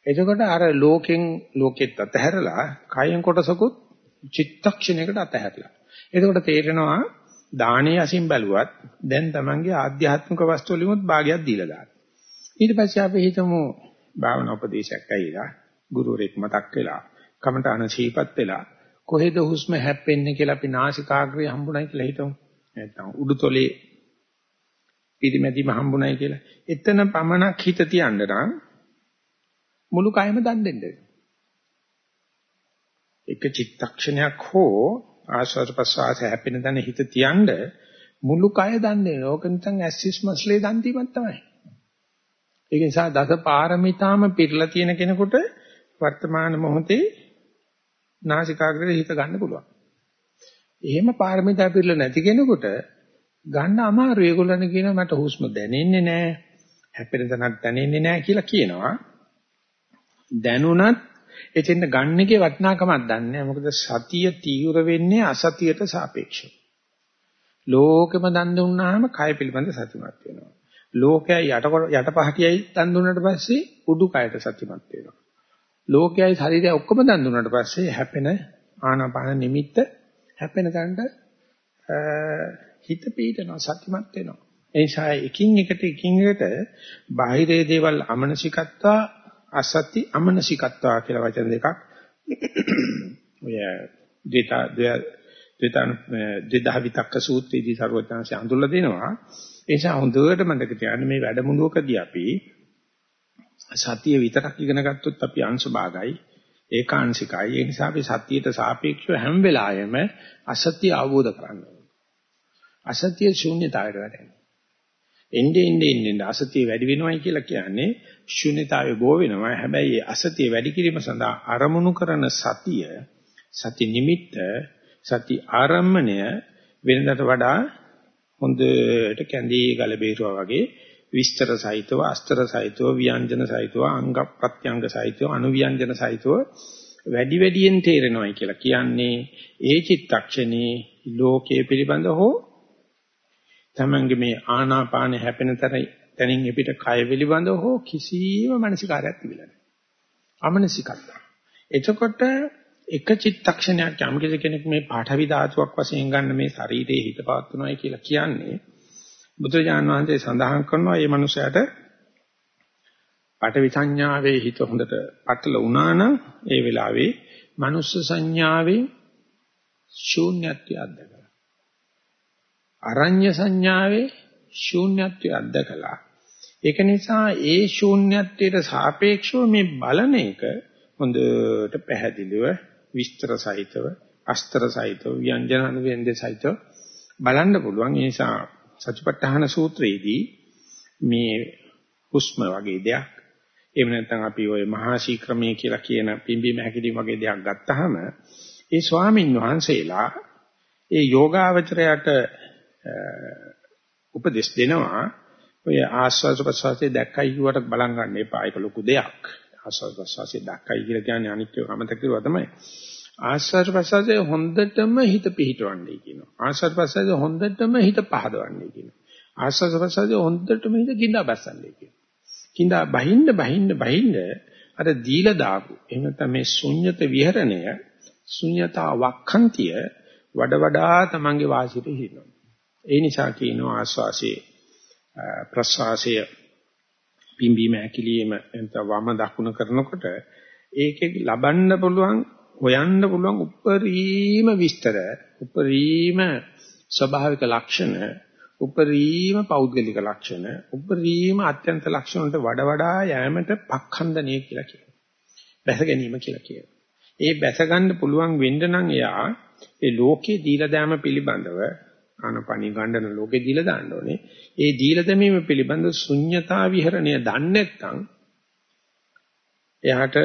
එතකොට අර ලෝකෙන් ලෝකෙත් අතහැරලා කයෙන් කොටසකුත් චිත්තක්ෂණයකට අතහැරලා. එතකොට තේරෙනවා දානේ අසින් බැලුවත් දැන් Tamange ආධ්‍යාත්මික වස්තු වලිමුත් භාගයක් දීලා දානවා. ඊට පස්සේ අපි හිතමු භාවනා උපදේශයක් ඇවිලා ගුරුවරයෙක් මතක් වෙලා කමඨාන ශීපත් වෙලා කොහෙද හුස්ම හැප්පෙන්නේ කියලා අපි නාසිකාග්‍රය හම්බුනායි කියලා හිතමු. නැත්නම් උඩුතොලේ පිරිමැදිම හම්බුනායි කියලා. එතන පමණක් හිත තියන්න නම් මුළු කයම දන් දෙන්න. එක චිත්තක්ෂණයක් හෝ ආශ්වාස ප්‍රශ්වාස හැපෙන තැන හිත තියන්න මුළු කය දන්නේ නෑ. ඕක නිකන් ඇසිස් මස්ලේ දන් දීමක් තමයි. ඒක නිසා දස පාරමිතාම පිරලා තියෙන කෙනෙකුට වර්තමාන මොහොතේ නාසිකාග්‍රේ හිත ගන්න පුළුවන්. එහෙම පාරමිතා පිරලා නැති කෙනෙකුට ගන්න අමාරු. ඒගොල්ලන් කියනවා මට හුස්ම දැනෙන්නේ නැහැ. හැපෙන තැනක් දැනෙන්නේ නැහැ කියලා කියනවා. දැනුණත් එතෙන් ගන්න එකේ වටිනාකමක් දන්නේ මොකද සතිය තීව්‍ර වෙන්නේ අසතියට සාපේක්ෂව. ලෝකෙම දන් දුන්නාම කය පිළිබඳ සතිමත් වෙනවා. ලෝකයයි යට යටපහටියයි දන් දුන්නාට පස්සේ උඩු කයට සතිමත් වෙනවා. ලෝකයයි ශරීරය ඔක්කොම දන් දුන්නාට පස්සේ හැපෙන ආනාපාන නිමිත්ත හැපෙන තැනට හිත පීඩනවා සතිමත් වෙනවා. ඒ නිසා එකින් එකට එකින් එකට බාහිරේ දේවල් අමනසිකත්වා අසති අමනසිකත්වා කියලා වචන දෙකක් ඔය දෙතා දෙතන දෙදහ විතක්ක සූත්‍රයේදී සර්වඥාන්සේ අඳුල්ලා දෙනවා. ඒ නිසා හොඳට මතක තියාගන්න මේ වැඩමුළුවකදී අපි සතිය විතරක් ඉගෙන ගත්තොත් අපි අංශ භාගයි ඒකාංශිකයි. ඒ නිසා අපි සතියට සාපේක්ෂව හැම වෙලාවෙම අසත්‍ය අවබෝධ කරගන්න ඕනේ. අසත්‍ය ශූන්‍යතාවයට වැටෙනවා. එන්නේ එන්නේ එන්නේ අසත්‍ය වැඩි වෙනවයි කියලා කියන්නේ ශූන්‍යතාවය බෝ වෙනවා. හැබැයි අසත්‍ය වැඩි කිරීම සඳහා අරමුණු කරන සතිය සති නිමිත්ත සති ආරම්මණය වෙනදට වඩා හොඳට කැඳී ගල බේරුවා වගේ විස්තර සහිතව අස්තර සහිතව ව්‍යංජන සහිතව අංග ප්‍රත්‍යංග සහිතව අනුව්‍යංජන සහිතව වැඩි වැඩියෙන් තේරෙනවයි කියලා කියන්නේ ඒ චිත්තක්ෂණේ ලෝකයේ පිළිබඳ හෝ තමන්ගේ මේ ආනාපාන හැපෙන තැනින් එපිට කය පිළිබඳව හෝ කිසිම මානසිකාරයක් තිබිලා නැහැ. අමනසිකත්ව. එතකොට එක චිත්තක්ෂණයක් යම් කෙනෙක් මේ පාඨවි ධාතුවක් වශයෙන් ගන්න මේ ශරීරයේ හිත පවත්වනවායි කියලා කියන්නේ බුදුරජාණන් වහන්සේ සඳහන් කරනවා මේ මනුස්සයාට පාඨවි සංඥාවේ හිත හොඳට පටල වුණා නම් ඒ වෙලාවේ මනුස්ස සංඥාවේ ශූන්‍යත්වය අත්දකලා. අරඤ්‍ය සංඥාවේ ශූන්‍යත්වය අත්දකලා. ඒක නිසා ඒ ශූන්‍යත්වයට සාපේක්ෂව මේ බලන එක හොඳට පැහැදිලිව විස්තර සහිතව අස්තර සහිතව ව්‍යංජන අනුව්‍යංජන සහිතව බලන්න පුළුවන්. ඒ නිසා සතිපට්ඨාන සූත්‍රයේදී මේ හුස්ම වගේ දෙයක් එහෙම නැත්නම් අපි ওই මහා ශීක්‍රමයේ කියලා කියන පිම්බීම හැකිලිම වගේ දෙයක් ගත්තාම ඒ ස්වාමින් වහන්සේලා ඒ යෝගාවචරයට උපදෙස් දෙනවා ඔය ආස්වාද ප්‍රසවාසයේ දැක්කයි කියවට බලන් ගන්න එපා. ඒක ලොකු දෙයක්. ආස්වාද ප්‍රසවාසයේ දැක්කයි කියලා කියන්නේ අනිත්‍ය අමතක කරුවා තමයි. ආස්වාද ප්‍රසවාසයේ හොඳටම හිත පිහිටවන්නේ කියනවා. ආස්වාද ප්‍රසවාසයේ හොඳටම හිත පහදවන්නේ කියනවා. ආස්වාද ප්‍රසවාසයේ හොඳටම හිත කිඳා බස්සන්නේ කියනවා. කිඳා බහින්න බහින්න බහින්න අර දීලා දාපු එහෙම නැත්නම් මේ ශුන්්‍යත විහරණය ශුන්්‍යතා වක්ඛන්තිය වඩ වඩා තමන්ගේ වාසියට හිනවා ඒ නිසා කියනවා ආස්වාසයේ ප්‍රසවාසයේ පිම්බීම ඇකිලිම එතන වම දකුණ කරනකොට ඒකේ ලබන්න පුළුවන් හොයන්න පුළුවන් උපරිම විස්තර උපරිම ස්වභාවික ලක්ෂණ උපරිම පෞද්ගලික ලක්ෂණ උපරිම අත්‍යන්ත ලක්ෂණ වලට වඩා වඩා යෑමට පක්ඛන්දනීය කියලා කියනවා. බැස ගැනීම කියලා කියනවා. ඒ බැස ගන්න පුළුවන් වෙන්න නම් එයා ඒ ලෝකේ දීලා දෑම පිළිබඳව ආනපනි ගණ්ඩන ලෝකේ දීලා දාන්න ඕනේ. ඒ දීලා දැමීම පිළිබඳ ශුන්්‍යතා විහරණය දන්නේ නැත්නම් එයාට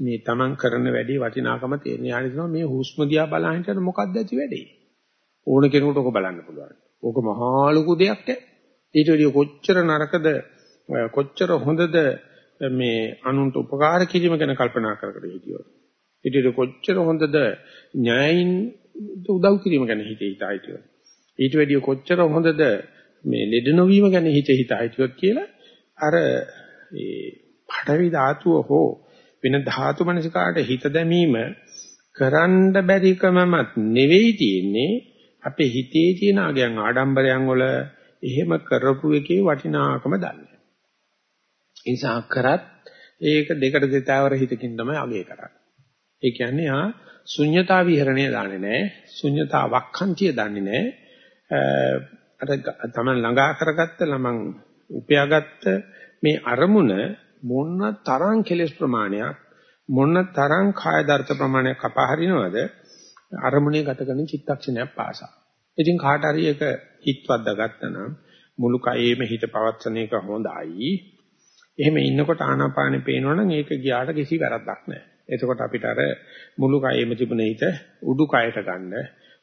මේ තමන් කරන වැඩේ වටිනාකම තේරෙන යානිනවා මේ හුස්ම දිහා බලන හිටියට මොකක්ද ඇති වැඩේ ඕන කෙනෙකුට ඔක බලන්න පුළුවන්. ඕක මහා ලොකු දෙයක් ඈ. ඊට වඩා කොච්චර නරකද කොච්චර හොඳද මේ අනුන්ට උපකාර කිරීම ගැන කල්පනා කර කර හිටියොත්. ඊට වඩා කොච්චර හොඳද ඥායින් උදව් කිරීම ගැන හිතේ හිතා හිටියොත්. ඊට වැඩිය කොච්චර හොඳද මේ ලෙඩ නොවීම ගැන හිත හිත හිතුවත් කියලා අර ඒ පඩවි ධාතුව හෝ වෙන ධාතු මනසිකාට හිත දැමීම කරන්න බැරිකමමත් නෙවෙයි තියෙන්නේ අපේ හිතේ තියෙන අගයන් ආඩම්බරයන් වල එහෙම කරපු එකේ වටිනාකම දන්නේ. ඒ නිසා කරත් ඒක දෙකට දෙතාවර හිතකින් තමයි අගය කරන්නේ. ඒ කියන්නේ ආ ශුන්්‍යතා විහරණය දන්නේ නැහැ. ශුන්්‍යතා වක්ඛන්තිය දන්නේ නැහැ. අර තමන් ළඟා කරගත්ත ළමං උපයාගත්ත මේ අරමුණ මොන තරම් කෙලස් ප්‍රමාණයක් මොන තරම් කාය දර්ථ ප්‍රමාණයක් කපා හරිනවද අරමුණේ ගත කරන චිත්තක්ෂණයක් පාසා. ඉතින් කාට හරි එක හිතවද්ද ගත්තනම් මුළු කයෙම හිත පවත්සන එක හොඳයි. එහෙම ඉන්නකොට ආනාපානෙ පේනවනම් ඒක ගියාට කිසි වැරද්දක් නැහැ. එතකොට අපිට අර මුළු කයෙම තිබුණ හිත උඩු කයට ගන්න,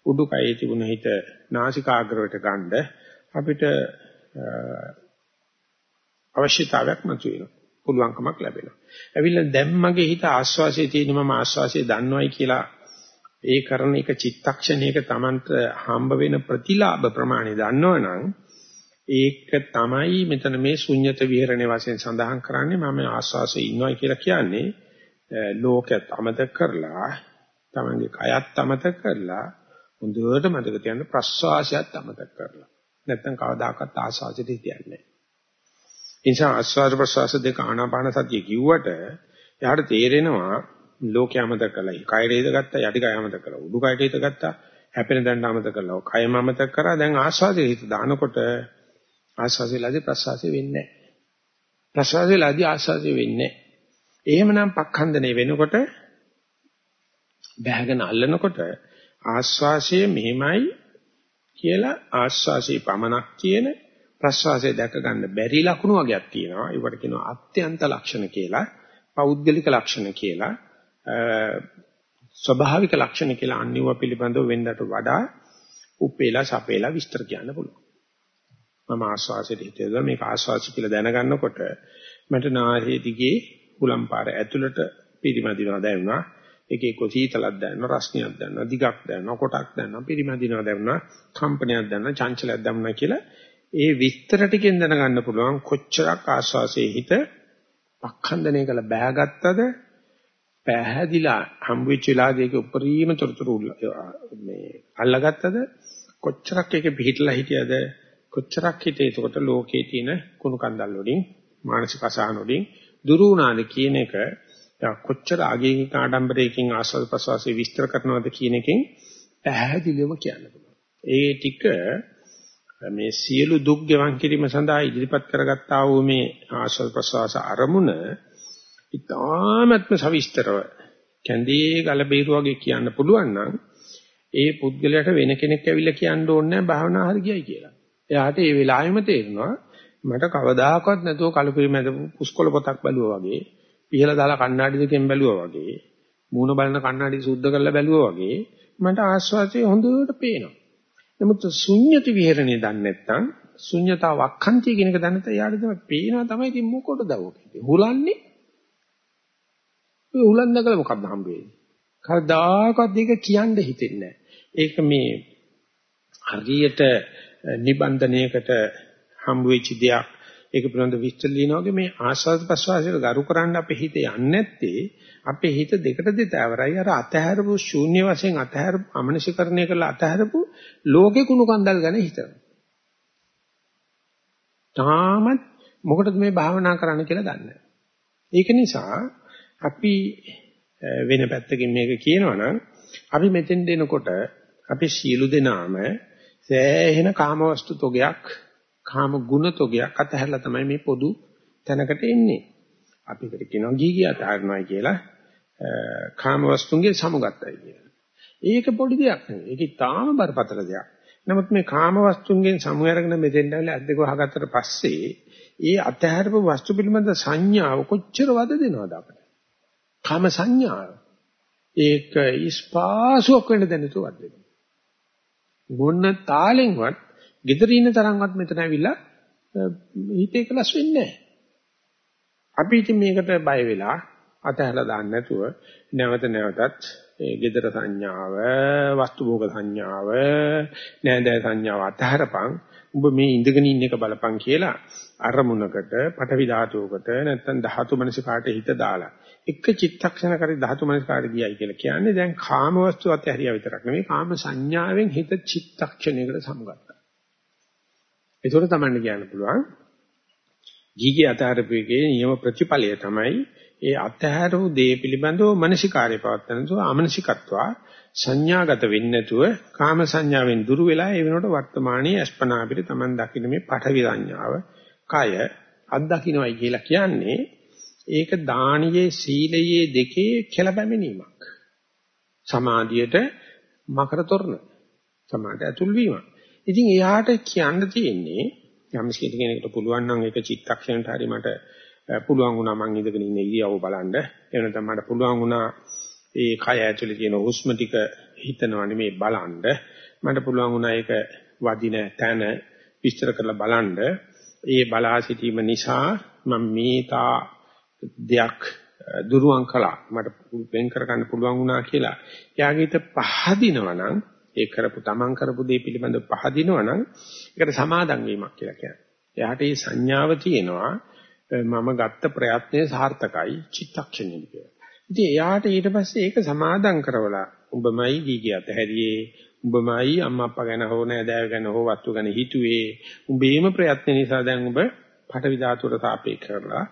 උඩු කයේ තිබුණ හිත නාසිකාග්‍රයට ගන්න අපිට අවශ්‍යතාවයක් මතුවෙනවා. පුළුවන්කමක් ලැබෙනවා. ඇවිල්ලා දැන් මගේ හිත ආස්වාසියේ තියෙන මම ආස්වාසියේ දන්නවයි කියලා ඒ කරන එක චිත්තක්ෂණයක Tamanට හම්බ වෙන ප්‍රතිලාභ ප්‍රමාණය දන්නවනම් ඒක තමයි මෙතන මේ ශුන්්‍යත විහරණය වශයෙන් සඳහන් කරන්නේ මම ආස්වාසයේ ඉන්නවා කියලා කියන්නේ ලෝකයක් අමතක කරලා Tamanගේ කයත් අමතක කරලා හොඳට මතක තියාගන්න ප්‍රස්වාසයත් අමතක කරලා නැත්නම් කවදාකවත් ආස්වාසයට හිතියන්නේ නැහැ. ඒ නිසා ආස්වාද ප්‍රස්වාස දෙක ආනාපාන සතිය කිව්වට එයාට තේරෙනවා ලෝකයේ අමතක කළා. කයර හිත ගත්තා, යටි කය අමතක කළා. උඩු කයට හිත ගත්තා, හැපෙන දණ්ඩ අමතක කළා. කයම අමතක කරා. දැන් ආස්වාදයේ හිත දානකොට ආස්වාදයේලාදී ප්‍රසවාසය වෙන්නේ නැහැ. ප්‍රසවාසයේලාදී ආස්වාදය වෙන්නේ නැහැ. එහෙමනම් පක්ඛන්දනේ වෙනකොට බෑගෙන අල්ලනකොට ආස්වාසය මෙහෙමයි කියලා ආස්වාසයේ පමනක් කියන ප්‍රස්වාසය දැක ගන්න බැරි ලක්ෂණ වර්ගයක් තියෙනවා. ඒවට කියනවා අත්‍යන්ත ලක්ෂණ කියලා, පෞද්ගලික ලක්ෂණ කියලා. ස්වභාවික ලක්ෂණ කියලා අන්‍යව පිළිබඳව වෙන්නට වඩා උපේලා සපේලා විස්තර කියන්න පුළුවන්. මම ආස්වාසයට හිතේද මේක ආස්වාසි කියලා දැනගන්නකොට මට නාහයේ දිගේ හුලම් පාර ඇතුළට පිරිමදිනවා දැනුණා. ඒකේ කොසීතලක් දැනෙනවා, රස්නියක් දැනෙනවා, දිගක් දැනෙනවා, කොටක් දැනෙනවා, පිරිමදිනවා දැනුණා, කම්පනයක් දැනෙනවා, චංචලයක් දැනුණා කියලා ඒ විස්තර ටිකෙන් දැනගන්න පුළුවන් කොච්චරක් ආස්වාසයේ හිත පක්ඛන්දනය කළ බෑගත්තද? පැහැදිලා හම්බ වෙච්ච වෙලාවදී ඒක උපරිම තොරතුරු මේ අල්ලගත්තද? කොච්චරක් ඒක පිළිහිట్లా හිටියද? කොච්චරක් හිතේ එතකොට ලෝකේ තියෙන කුණු කන්දල් වලින් මානසික අසහන වලින් දුරු වුණාද කියන එක කොච්චර අගයෙන් ආඩම්බරයකින් ආස්වාද ප්‍රසවාසයේ විස්තර කරනවද කියන එකෙන් පැහැදිලිවම කියන්න පුළුවන්. ඒ ටික මේ සියලු දුක් ගෙවන් කිරීම සඳහා ඉදිරිපත් කරගත්තා වූ මේ ආස්වාද ප්‍රසවාස අරමුණ ඉතාමත්ම සවිස්තරව කැන්දී ගල බේරු වගේ කියන්න පුළුවන් නම් ඒ පුද්ගලයාට වෙන කෙනෙක් ඇවිල්ලා කියන්න ඕනේ නැහැ භාවනා හරි ගියයි කියලා. එයාට ඒ වෙලාවෙම තේරෙනවා මට කවදාකවත් නැතුව කලපිරිමැද පුස්කොළ පොතක් බැලුවා වගේ, පිහලා දාලා කණ්ණාඩි දෙකෙන් බැලුවා වගේ, මූණ බලන කණ්ණාඩි සුද්ධ කරලා බැලුවා වගේ මට ආස්වාදයේ හොඳට පේනවා. නමුත් ශුන්්‍යති විහෙරණේ දන්නේ නැත්නම් ශුන්්‍යතා වක්ඛන්ති කියන එක දන්නේ නැත්නම් යාට තමයි පේනවා තමයි ඉතින් මොකටද ඔක හුලන්නේ ඔය උලන් නැගලා මොකක්ද හම්බ වෙන්නේ? කවදාකවත් මේක කියන්න හිතෙන්නේ ඒක මේ හරියට නිබන්ධනයකට හම්බ වෙච්ච දෙයක්. ඒක පිළිබඳ විස්තර ලියනවා වගේ මේ ආස්වාද ප්‍රසවාසයට ගරු කරන්න අපේ හිත යන්නේ නැත්තේ අපේ හිත දෙකට දෙතවරයි අර අතහැරපු ශූන්‍ය වශයෙන් අතහැරපු අමනසිකරණය කරලා අතහැරපු ලෝකේ කුණු කන්දල් ගැන හිතනවා. තාමත් මොකටද මේ භාවනා කරන්න කියලා දන්නේ ඒක නිසා අපි වෙන පැත්තකින් මේක කියනවනම් අපි මෙතෙන් දෙනකොට අපි සියලු දෙනාම සෑහෙන කාමවස්තු තොගයක් කාම ගුණ තොගයක් අතහැරලා තමයි මේ පොදු තැනකට එන්නේ. අපි ඒකට කියනවා ගීගී අතහරිනවායි කියලා කාම වස්තුන්ගේ සමුගතයි කියලා. ඒක පොඩි දෙයක් නෙවෙයි. ඒක ඊටාම බරපතල දෙයක්. නමුත් මේ කාම වස්තුන්ගෙන් සමු අරගෙන මෙතෙන් ඇවිල්ලා අද්දක වහගත්තට පස්සේ ඒ අතහැරපු වස්තු පිළිබඳ සංඥාව කොච්චර වද දෙනවද අපිට? කාම සංඥාව. ඒක ඉස්පාසුවක් වෙන්න දැනතු වද්දේ. මොන තාලෙන්වත් gedare ඉන්න තරම්වත් මෙතන ඇවිල්ලා හිතේ කලස් වෙන්නේ නැහැ. අපි ඉතින් මේකට බය වෙලා අතහැලා දාන්න නැතුව නැවත නැවතත් ඒ gedara සංඥාව, වස්තු භෝග සංඥාව, නෑදෑ සංඥාව අතහැරපන්. ඔබ මේ ඉඳගෙන ඉන්න එක බලපන් කියලා අරමුණකට, පටවි ධාතුවකට නැත්නම් ධාතු මනසිකාට හිත දාලා එක චිත්තක්ෂණ කරි ධාතු මනස්කාරය ගියයි කියලා කියන්නේ දැන් කාම වස්තු අතහැරියා විතරක් නෙමෙයි කාම සංඥාවෙන් හිත චිත්තක්ෂණයකට සමුගත්තා. ඒතකොට තමයි කියන්න පුළුවන් ජීගේ අතහැරපුවේ නියම ප්‍රතිඵලය තමයි ඒ අතහැරපු දේ පිළිබඳව මනසිකාරය පවත්තනසෝ අමනසිකත්වා සංඥාගත වෙන්නේ නැතුව කාම සංඥාවෙන් දුරු වෙලා ඒ වෙනකොට වර්තමානයේ අස්පනා අපිට Taman දකින්න මේ පඨවි සංඥාව කය අත්දකින්නයි කියලා කියන්නේ ඒක දානියේ සීලයේ දෙකේ කෙලපැමිණීමක්. සමාධියට මකර තොරණ. සමාධිය ඇතුල් වීමක්. ඉතින් එයාට කියන්න තියෙන්නේ යම් කෙනෙකුට පුළුවන් නම් ඒක චිත්තක්ෂණයට හරි මට පුළුවන් වුණා මං ඉඳගෙන ඉන්න ඉරියව්ව බලන්න. එහෙම නැත්නම් මට පුළුවන් වුණා ඒ කය ඇතුලේ තියෙන හුස්ම ටික හිතනවා නෙමේ බලන්න. මට පුළුවන් වුණා ඒක වදින තැන විස්තර කරලා බලන්න. ඒ බලා සිටීම නිසා මම මේතා දෙයක් දුරුවන් කළා. මට වෙන් කර ගන්න පුළුවන් වුණා කියලා. එයාගේ හිත පහදිනවා නම් ඒ කරපු තමන් කරපු දේ පිළිබඳව පහදිනවා නම් ඒකට සමාදම් වීමක් කියලා කියන්නේ. එයාට මේ සංඥාව තියෙනවා මම ගත්ත ප්‍රයත්නය සාර්ථකයි චිත්තක්ෂණෙදි කියලා. ඉතින් එයාට ඊට පස්සේ ඒක සමාදම් කරවලා උඹමයි ගීගිය අතහැරියේ උඹමයි අම්මා අප්පා ගැන හෝ නෑදෑයෝ ගැන හෝ වස්තු ගැන හිතුවේ උඹේම ප්‍රයත්න නිසා දැන් උඹ පටවි ධාතුවට සාපේක්ෂ කරලා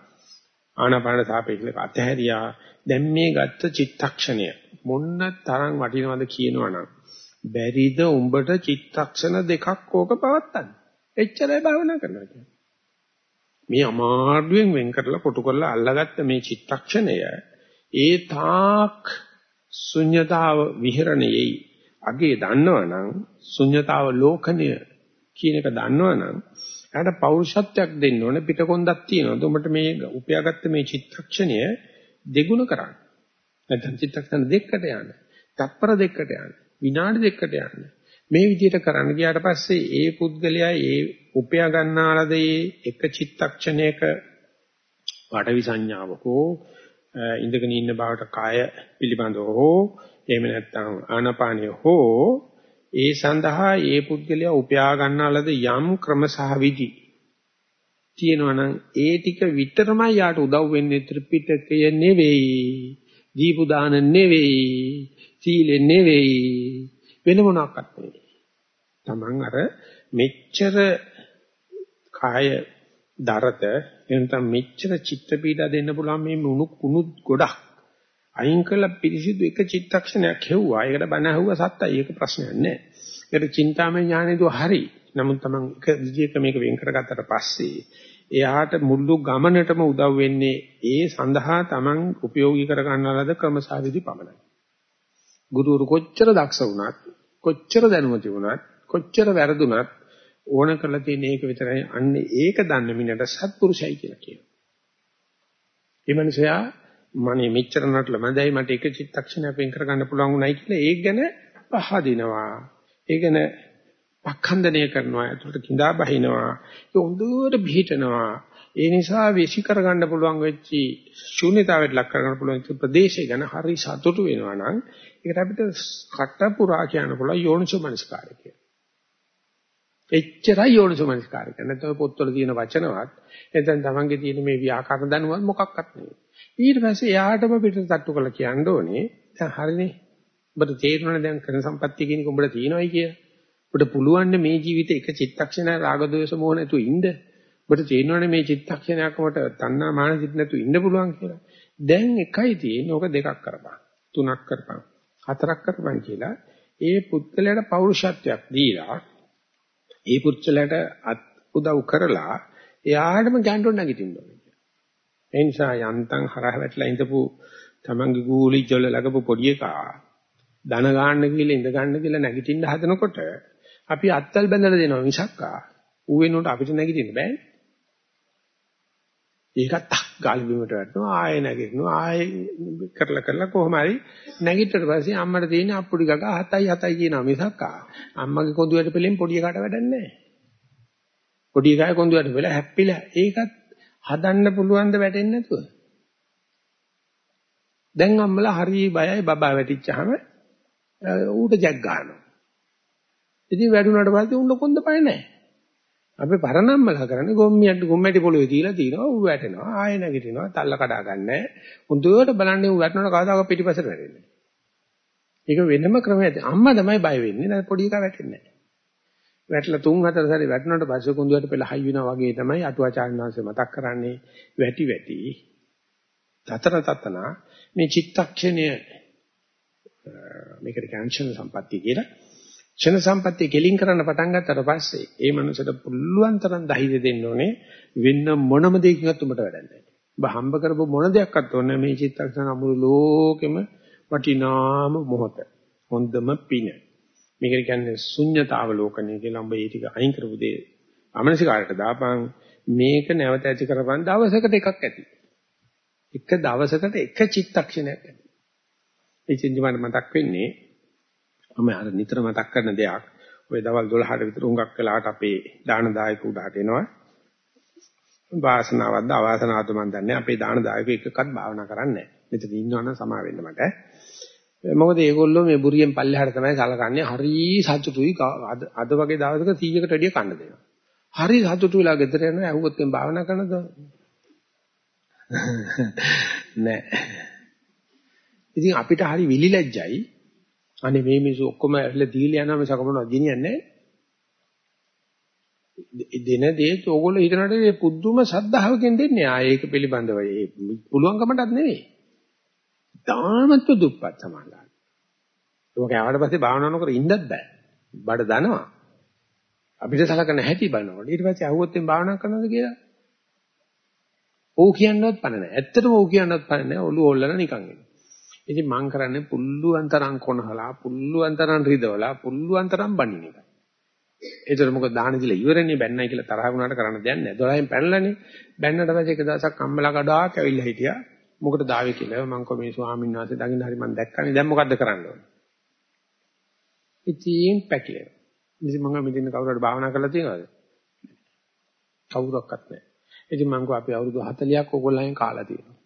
ආනාපාන සාපේක්ෂව අතහැරියා දැන් මේ ගත්ත චිත්තක්ෂණය මොන්න තරම් වටිනවද කියනවනම් බැරිද උඹට චිත්තක්ෂණ දෙකක් ඕක පවත්තන්න එච්චරයි භාවනා කරනවා කියන්නේ මේ අමාරුවෙන් වෙන් කරලා කොටු කරලා අල්ලගත්ත මේ චිත්තක්ෂණය ඒ තාක් ශුන්්‍යතාව විහරණයේ අගේ දන්නවනම් ශුන්්‍යතාව ලෝකණය කියන එක දන්නවනම් එයාට පෞරුෂත්වයක් දෙන්න ඕනේ පිටකොන්දක් තියෙනවා. උඹට මේ උපයාගත්ත මේ චිත්තක්ෂණය දෙගුණ කරන්න. නැත්නම් චිත්තක්ෂණ දෙකකට යන්න. තත්පර දෙකකට යන්න. විනාඩි දෙකකට යන්න. මේ විදිහට කරන්න ගියාට පස්සේ ඒ පුද්ගලයා ඒ උපයා ගන්නාලද ඒ එක චිත්තක්ෂණයක පාඨවි සංඥාව හෝ ඉඳගෙන ඉන්න බවට කාය පිළිබඳව හෝ එහෙම නැත්නම් ආනාපානිය හෝ ඒ සඳහා ඒ පුද්ගලයා උපයා ගන්නාලද යම් ක්‍රම සහ විදි තියෙනවනම් ඒ ටික විතරමයි යාට උදව් වෙන්නේ ත්‍රිපිටකය නෙවෙයි දීපු දාන නෙවෙයි සීලෙ නෙවෙයි වෙන මොනක්වත් නෙවෙයි. Taman අර මෙච්චර කාය දරත එනතම් මෙච්චර චිත්ත පීඩා දෙන්න පුළුවන් මේ මුණු කුණු ගොඩක් අයින් කළා පිරිසිදු එක චිත්තක්ෂණයක් හෙව්වා. ඒකට බණ ඇහුවා සත්තයි. ඒක ප්‍රශ්නයක් නෑ. ඒකට චින්තාමය ඥානෙදු හරි. නමුත් Taman එක විදිහක මේක වෙන් කරගත්තට පස්සේ එයාට මුළු ගමනටම උදව් වෙන්නේ ඒ සඳහා Taman උපයෝගී කර ගන්නාලද ක්‍රමසාවිදි පමණයි. ගුරුවරු කොච්චර දක්ෂ වුණත් කොච්චර දැනුම තිබුණත් කොච්චර වැරදුනත් ඕන කරලා තියෙන එක විතරයි අන්නේ ඒක දන්න මිනිහට සත්පුරුෂයි කියලා කියනවා. ඒ මනුස්සයා මනේ මෙච්චර නටල මැදයි මට එක චිත්තක්ෂණයක් වෙන් කරගන්න පුළුවන් උනායි කියලා ඒක ගැන පහදිනවා. ඒ ගැන පක්ඛන්දනය කරනවා. ඒකට කිඳා බහිනවා. ඒ හොඳට පිළිහිටනවා. ඒ නිසා විශ්ි කරගන්න පුළුවන් වෙච්චි ශූන්‍යතාවයට ලක් කරගන්න පුළුවන් ප්‍රදේශය ගැන හරි සතුටු වෙනවා නම් ඒකට අපිට කට පුරා කියන්න පුළුවන් යෝනිසෝ මනස්කාරය කියලා. එච්චරයි යෝනිසෝ මනස්කාරය. නැත්නම් පොත්වල තියෙන වචනවත් එතෙන් තමන්ගේ තියෙන මේ ව්‍යාකරණ දැනුවත් මොකක්වත් නෙවෙයි. ඊට පස්සේ එයාටම පිටට තට්ටු කරලා කියන්න ඕනේ දැන් හරිනේ. ඔබට තේරෙනවනේ දැන් කරන සම්පත්තිය කියන එක උඹට තියෙනවයි කියලා. ඔබට පුළුවන් මේ ජීවිතේ එක චිත්තක්ෂණයක් රාග දෝෂ මොහ නැතුව ඉන්න. ඔබට තේරෙනවනේ මේ චිත්තක්ෂණයක් මට තණ්හා මාන චිත්ත නැතුව ඉන්න පුළුවන් කියලා. දැන් එකයි තියෙන්නේ. ඕක දෙකක් කරපන්. තුනක් කරපන්. හතරක් කරපන් කියලා ඒ පුද්ගලයාට පෞරුෂත්වයක් දීලා ඒ පුද්ගලයාට උදව් කරලා එයාටම ගැඬොන් නැගිටින්න ඕනේ. ඒ නිසා යන්තම් හරහ වැටලා ඉඳපු තමන්ගේ ගූලි ජොල ලගපු පොඩි එකා ධන ගන්න කියලා ඉඳ ගන්න කියලා නැගිටින්න හදනකොට අපි අත්තල් බැඳලා දෙනවා මිසක්කා ඌ වෙනකොට අපිට නැගිටින්න බෑනේ. ඒකත් ගාලි බිමට වැටෙනවා ආයෙ නැගිටිනවා ආයෙ කරලා කරලා කොහොම හරි නැගිට්ටට පස්සේ අම්මට තියෙන අප්පුඩි ගගා හතයි හතයි කියනවා මිසක් අම්මගේ කොඳුයට පෙලෙන් පොඩි එකාට වැඩක් නැහැ. පොඩි එකාගේ කොඳුයට පෙල හැප්පිලා ඒකත් හදන්න පුළුවන් ද වැටෙන්නේ නැතුව. දැන් අම්මලා හරි බයයි බබා වැටිච්චාම ඌට ජග් ගන්නවා. ඉතින් වැටුණාට පස්සේ උන්න කොන්ද පය නැහැ. අපි පරණම්මලා කරන්නේ ගොම්මියට ගොම්මැටි පොළවේ දීලා තිනවා ඌ වැටෙනවා ආයෙ නැගිටිනවා තල්ල කඩා ගන්නෑ. හොඳට බලන්නේ ඌ වැටෙනකොට කවදාක පිටිපස්සට වැටෙන්නේ ඒක වෙනම ක්‍රමයක්. අම්මා තමයි බය වෙන්නේ නැත්නම් පොඩි එකා වැටෙන්නේ නැහැ. වැටලා තුන් හතර සැරේ වැටෙනකොට පස්සේ කුඳුවට පෙළ හයි වෙනවා වගේ තමයි අටුවාචාර්ය වංශය මතක් කරන්නේ. වැටි වැටි. තතර තතන. මේ චිත්තක්ෂණය මේකට කැන්ෂන් සම්පත්තිය කියලා. ක්ෂණ සම්පත්තිය ගෙලින් කරන්න පටන් ගත්තට පස්සේ ඒ මනුස්සට පුළුවන් තරම් ධෛර්ය දෙන්න ඕනේ වෙන්න මොනම දෙයකින්වත් උඹට වැඩක් නැහැ. ඔබ හම්බ කරපු මොන දෙයක්වත් ඕනේ මේ චිත්තක්ෂණ අමුළු ලෝකෙම වටිනාම මොහොත. හොඳම පින. මේක කියන්නේ ශුන්්‍යතාව ලෝකණය කියලා ඔබ ඒ ටික අයින් කරපු දේ අමනසිකාරයට දාපන් මේක නැවත ඇති කරපන් දවසකට එකක් ඇති. එක දවසකට එක චිත්තක්ෂණයක් ඇති. ඒ චින්ති මට මතක් වෙන්නේ මම අර නිතර මතක් කරන දෙයක්. ওই දවල් 12ට විතර උඟක් වෙලාවට අපේ දාන දායක උඩහට එනවා. වාසනාවක්ද අවාසනාවක්ද මන් දන්නේ අපේ දාන දායක එකකත් භාවනා කරන්නේ නැහැ. මෙතන ඉන්නවනම් සමා වෙන්න මට. මොකද ඒගොල්ලෝ මේ බුරියෙන් පල්ලෙහාට තමයි සලකන්නේ. හරි සතුටුයි අද වගේ දවසක 100කට වැඩිය කන්න දෙනවා. හරි සතුටු වෙලා ගෙදර යනවා ඇහුවොත් එම් භාවනා කරනද? නෑ. ඉතින් අපිට හරි විලිලැජ්ජයි. අනේ මේ මිනිස්සු ඔක්කොම ඇවිල්ලා දීලා යනවා මිසක මොනවද ගෙනියන්නේ දෙන දේත් ඕගොල්ලෝ හිතනට මේ පුදුම සද්ධාවකින් දෙන්නේ. ආ ඒක පිළිබඳව ඒ පුළුවන්කමටත් නෙවෙයි. තාමත් දුප්පත් සමානලා. ඒක ආවට පස්සේ භාවනා නොකර ඉන්නත් බෑ. බඩ දනවා. අපිට සලකන හැටි බලනකොට ඊට පස්සේ අහුවොත් එම් භාවනා කරනවද කියලා. ඔව් කියන්නවත් පණ නැහැ. ඇත්තටම ඔව් කියන්නවත් පණ නැහැ. ඔළුව හොල්ලන නිකන් ඉන්නේ. ඉතින් මං කරන්නේ පුල්ලුවන් තරම් කොනහලා පුල්ලුවන් තරම් රිදවලා පුල්ලුවන් තරම් බණින එකයි. ඒතර මොකද දාන දීලා ඉවරනේ බැන්නයි කියලා තරහ වුණාට කරන්න දෙයක් නැහැ. 12න් පැනලානේ. බැන්නට පස්සේ එක දවසක් අම්මලා කඩාවක් ඇවිල්ලා හිටියා. මොකට දාවේ කියලා මං කො මේ ස්වාමීන් වහන්සේ දකින්න හරි මං දැක්කනේ. දැන් මොකද්ද කරන්න ඕනේ? ඉතින් පැකිලෙන. ඉතින් මම මෙදින කවුරු හරි භාවනා කරලා තියෙනවද? කවුරක්වත් නැහැ. ඉතින් මං කෝ අපි අවුරුදු 40ක් ඕගොල්ලන්ගෙන් කාලා තියෙනවා.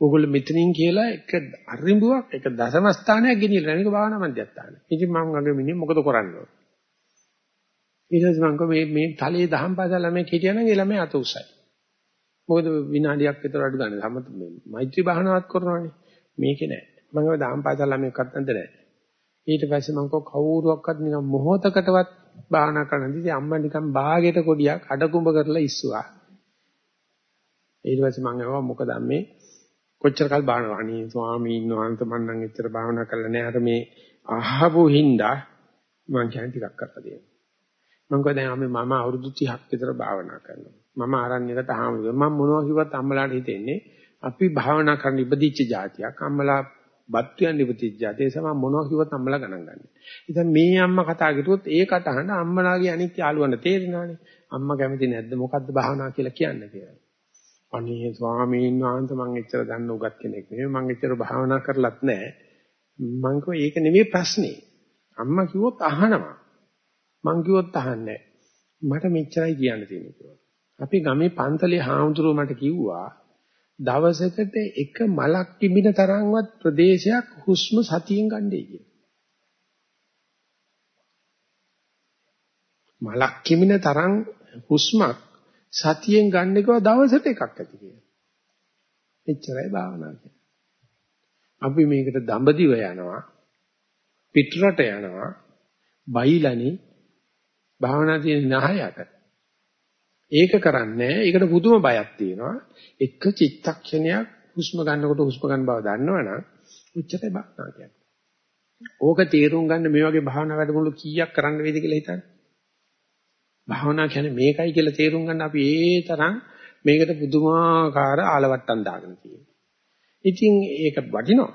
ඕගොල්ලෝ මෙතනින් කියලා එක අරිඹුවක් එක දශම ස්ථානයක් ගෙනියලා මේක භාවනා මධ්‍යස්ථානය. ඉතින් මම අගේ මිනිහ මොකද කරන්නේ? ඊට පස්සේ මම මේ මේ තලයේ දහම් පාසල් ළමයි හිටියනම් ඒ ළමයි අත උසයි. මොකද විනාඩියක් විතර අඩු ගන්න. සමත මේ මෛත්‍රී භාවනාවක් කරනවානේ. මේකේ නෑ. මම ඔය දහම් පාසල් ළමයෙක්වත් නැද්ද නෑ. ඊට පස්සේ මම කව කවුරුවක්වත් නිකන් මොහොතකටවත් භාවනා කරන්නදී අම්මා නිකන් බාගෙට කොඩියක් අඩකුඹ කරලා ඉස්සුවා. ඊට පස්සේ මම අහුවා මොකද මේ කොච්චර කල් භාවනා අනේ ස්වාමීන් වහන්සේ මම නම් එච්චර භාවනා කරලා නෑ අර මේ අහපු හින්දා මම කියන්නේ ටිකක් කරලා දෙන්න. මම කිව්වා දැන් අපි මම අවුරුදු 30ක් විතර භාවනා කරනවා. මම ආරණ්‍යකට හාමුදුරුවෝ මම මොනවා කිව්වත් අම්මලාට හිතෙන්නේ අපි භාවනා කරන්න ඉපදිච්ච જાතියක්. අම්මලා බත් කියන්න ඉපදිච්ච જાතිය සම මොනවා කිව්වත් අම්මලා ගණන් ගන්න. ඉතින් මේ අම්මා කතා කරුවොත් ඒකට අහන්න අම්මලාගේ අනිත් යාළුවන්ට තේරෙනවානේ. අම්මා කැමති නැද්ද මොකද්ද භාවනා කියලා කියන්නේ කියලා. අනේ ස්වාමීන් වහන්සේ මම එච්චර දන්න උගත් කෙනෙක් නෙමෙයි මම එච්චර භාවනා කරලත් නැහැ. මං කිව්වා ඒක නෙමෙයි ප්‍රශ්නේ. අම්මා කිව්වොත් අහනවා. මං කිව්වොත් අහන්නේ මට මෙච්චරයි කියන්න තියෙන්නේ කිව්වා අපි ගමේ පන්සලේ හාමුදුරුවෝ මට කිව්වා දවසකට එක මලක් තිබෙන තරම්වත් ප්‍රදේශයක් හුස්ම සතියෙන් ගන්නයි කියලා. මලක් කිමින තරම් හුස්මක් සතියෙන් ගන්න එක දවසට එකක් ඇති කියලා. එච්චරයි භාවනා කියන්නේ. අපි මේකට දඹදිව යනවා පිටරට යනවා බයිලනි භාවනා තියෙන නහයට. ඒක කරන්නේ ඒකට පුදුම බයක් තියෙනවා. එක චිත්තක්ෂණයක් හුස්ම ගන්නකොට හුස්ම ගන්න බව දන්නවනම් උච්චතේ භාවනා කියන්නේ. ඕක තේරුම් ගන්න මේ වගේ භාවනා වැඩමුළු කීයක් කරන්න වේද කියලා හිතන්න. භාවනා කියන්නේ මේකයි කියලා තේරුම් ගන්න අපි ඒ තරම් මේකට පුදුමාකාර ආලවට්ටම් දාගෙන තියෙනවා. ඉතින් ඒක වටිනවා.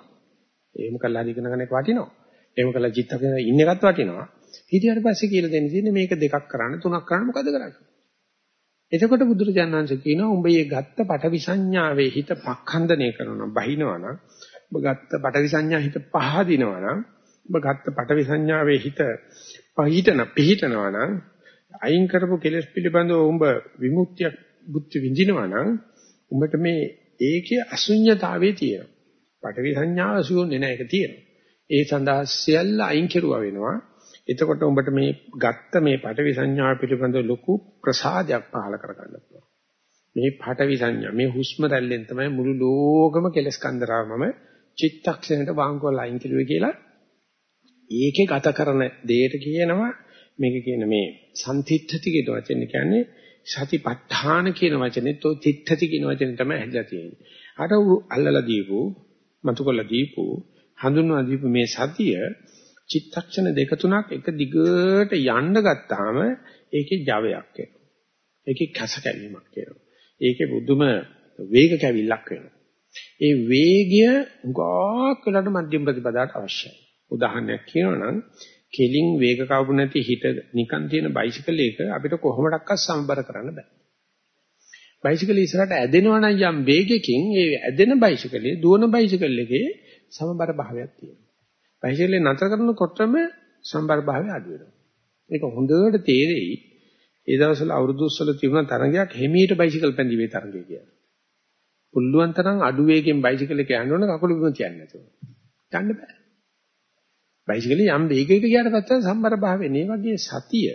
එහෙම කළා ඉගෙන ගන්න එක වටිනවා. එහෙම කළා චිත්තක ඉන්න එකත් වටිනවා. ඊට පස්සේ කියලා දෙන්න තියෙන්නේ මේක දෙකක් කරන්න තුනක් කරන්න මොකද කරන්නේ? එතකොට බුදුරජාණන්සේ කියනවා උඹ මේ ගත්ත පටවි සංඥාවේ හිත පක්ඛන්දනය කරනවා බහිනවනම් ඔබ ගත්ත පටවි සංඥා හිත පහදිනවා නම් ඔබ ගත්ත පටවි සංඥාවේ හිත පහිටන පිහිටනවා නම් අයින් කරපු කෙලෙස් පිළිබඳව උඹ විමුක්තියක් බුද්ධ විඳිනවා නම් උඹට මේ ඒකේ අසුඤ්ඤතාවයේ තියෙනවා. පටවි සංඥාව අසුන්නේ නැහැ ඒක තියෙනවා. ඒ සඳහා සියල්ල අයින් කෙරුවා වෙනවා. එතකොට උඹට මේ ගත්ත මේ පටවි සංඥාව පිළිබඳව ලොකු ප්‍රසාදයක් පහල කරගන්න පුළුවන්. මේ පටවි සංඥා මේ හුස්ම රැල්ලෙන් තමයි මුළු ලෝකම කෙලස් කන්දරාවම චිත්තක්ෂණයට වාංගවල අයින් කෙරුවේ කියලා ඒකේ ගත කරන දෙයට කියනවා මේක කියන මේ සම්තිත්ථති කියන වචනේ කියන්නේ සතිපට්ඨාන කියන වචනේත් ඔය තිත්ථති කියන වචනේ තමයි හැදලා තියෙන්නේ. අර අල්ලලා දීපු, මතුකොල්ල දීපු, හඳුන්වා දීපු මේ සතිය චිත්තක්ෂණ දෙක තුනක් එක දිගට යන්න ගත්තාම ඒකේ ජවයක් එනවා. ඒකේ කැස කැවීමක් එනවා. ඒකේ බුදුම වේග කැවිල්ලක් වෙනවා. ඒ වේගය ගාක් වෙනට මධ්‍යම ප්‍රතිපදාවට අවශ්‍යයි. උදාහරණයක් කියනවා නම් කෙලින් වේග කවපු නැති හිත නිකන් තියෙන බයිසිකල් එක අපිට කොහොමඩක්වත් සමබර කරන්න බෑ. බයිසිකල් ඉස්සරහට ඇදෙනවා නම් යම් වේගයකින් ඒ ඇදෙන බයිසිකලේ දුවන බයිසිකල් එකේ සමබර භාවයක් තියෙනවා. බයිසිකලේ නතර කරනකොටම සමබර භාවය අඩු වෙනවා. ඒක හොඳට තේරෙයි. ඒ දවස්වල අවුරුදු 20 වල තිබුණ තරගයක් හිමීට බයිසිකල් පැඳීමේ තරගය කියලා. පුළුවන් තරම් අඩු වේගෙන් බයිසිකල් එක යන්න ඕන කකුල බිම තියන්න නැතුව. යන්න බෑ. බයිසිකලේ යම් වේගයක ගියාට පස්සේ සම්බර භාවයේ මේ වගේ සතිය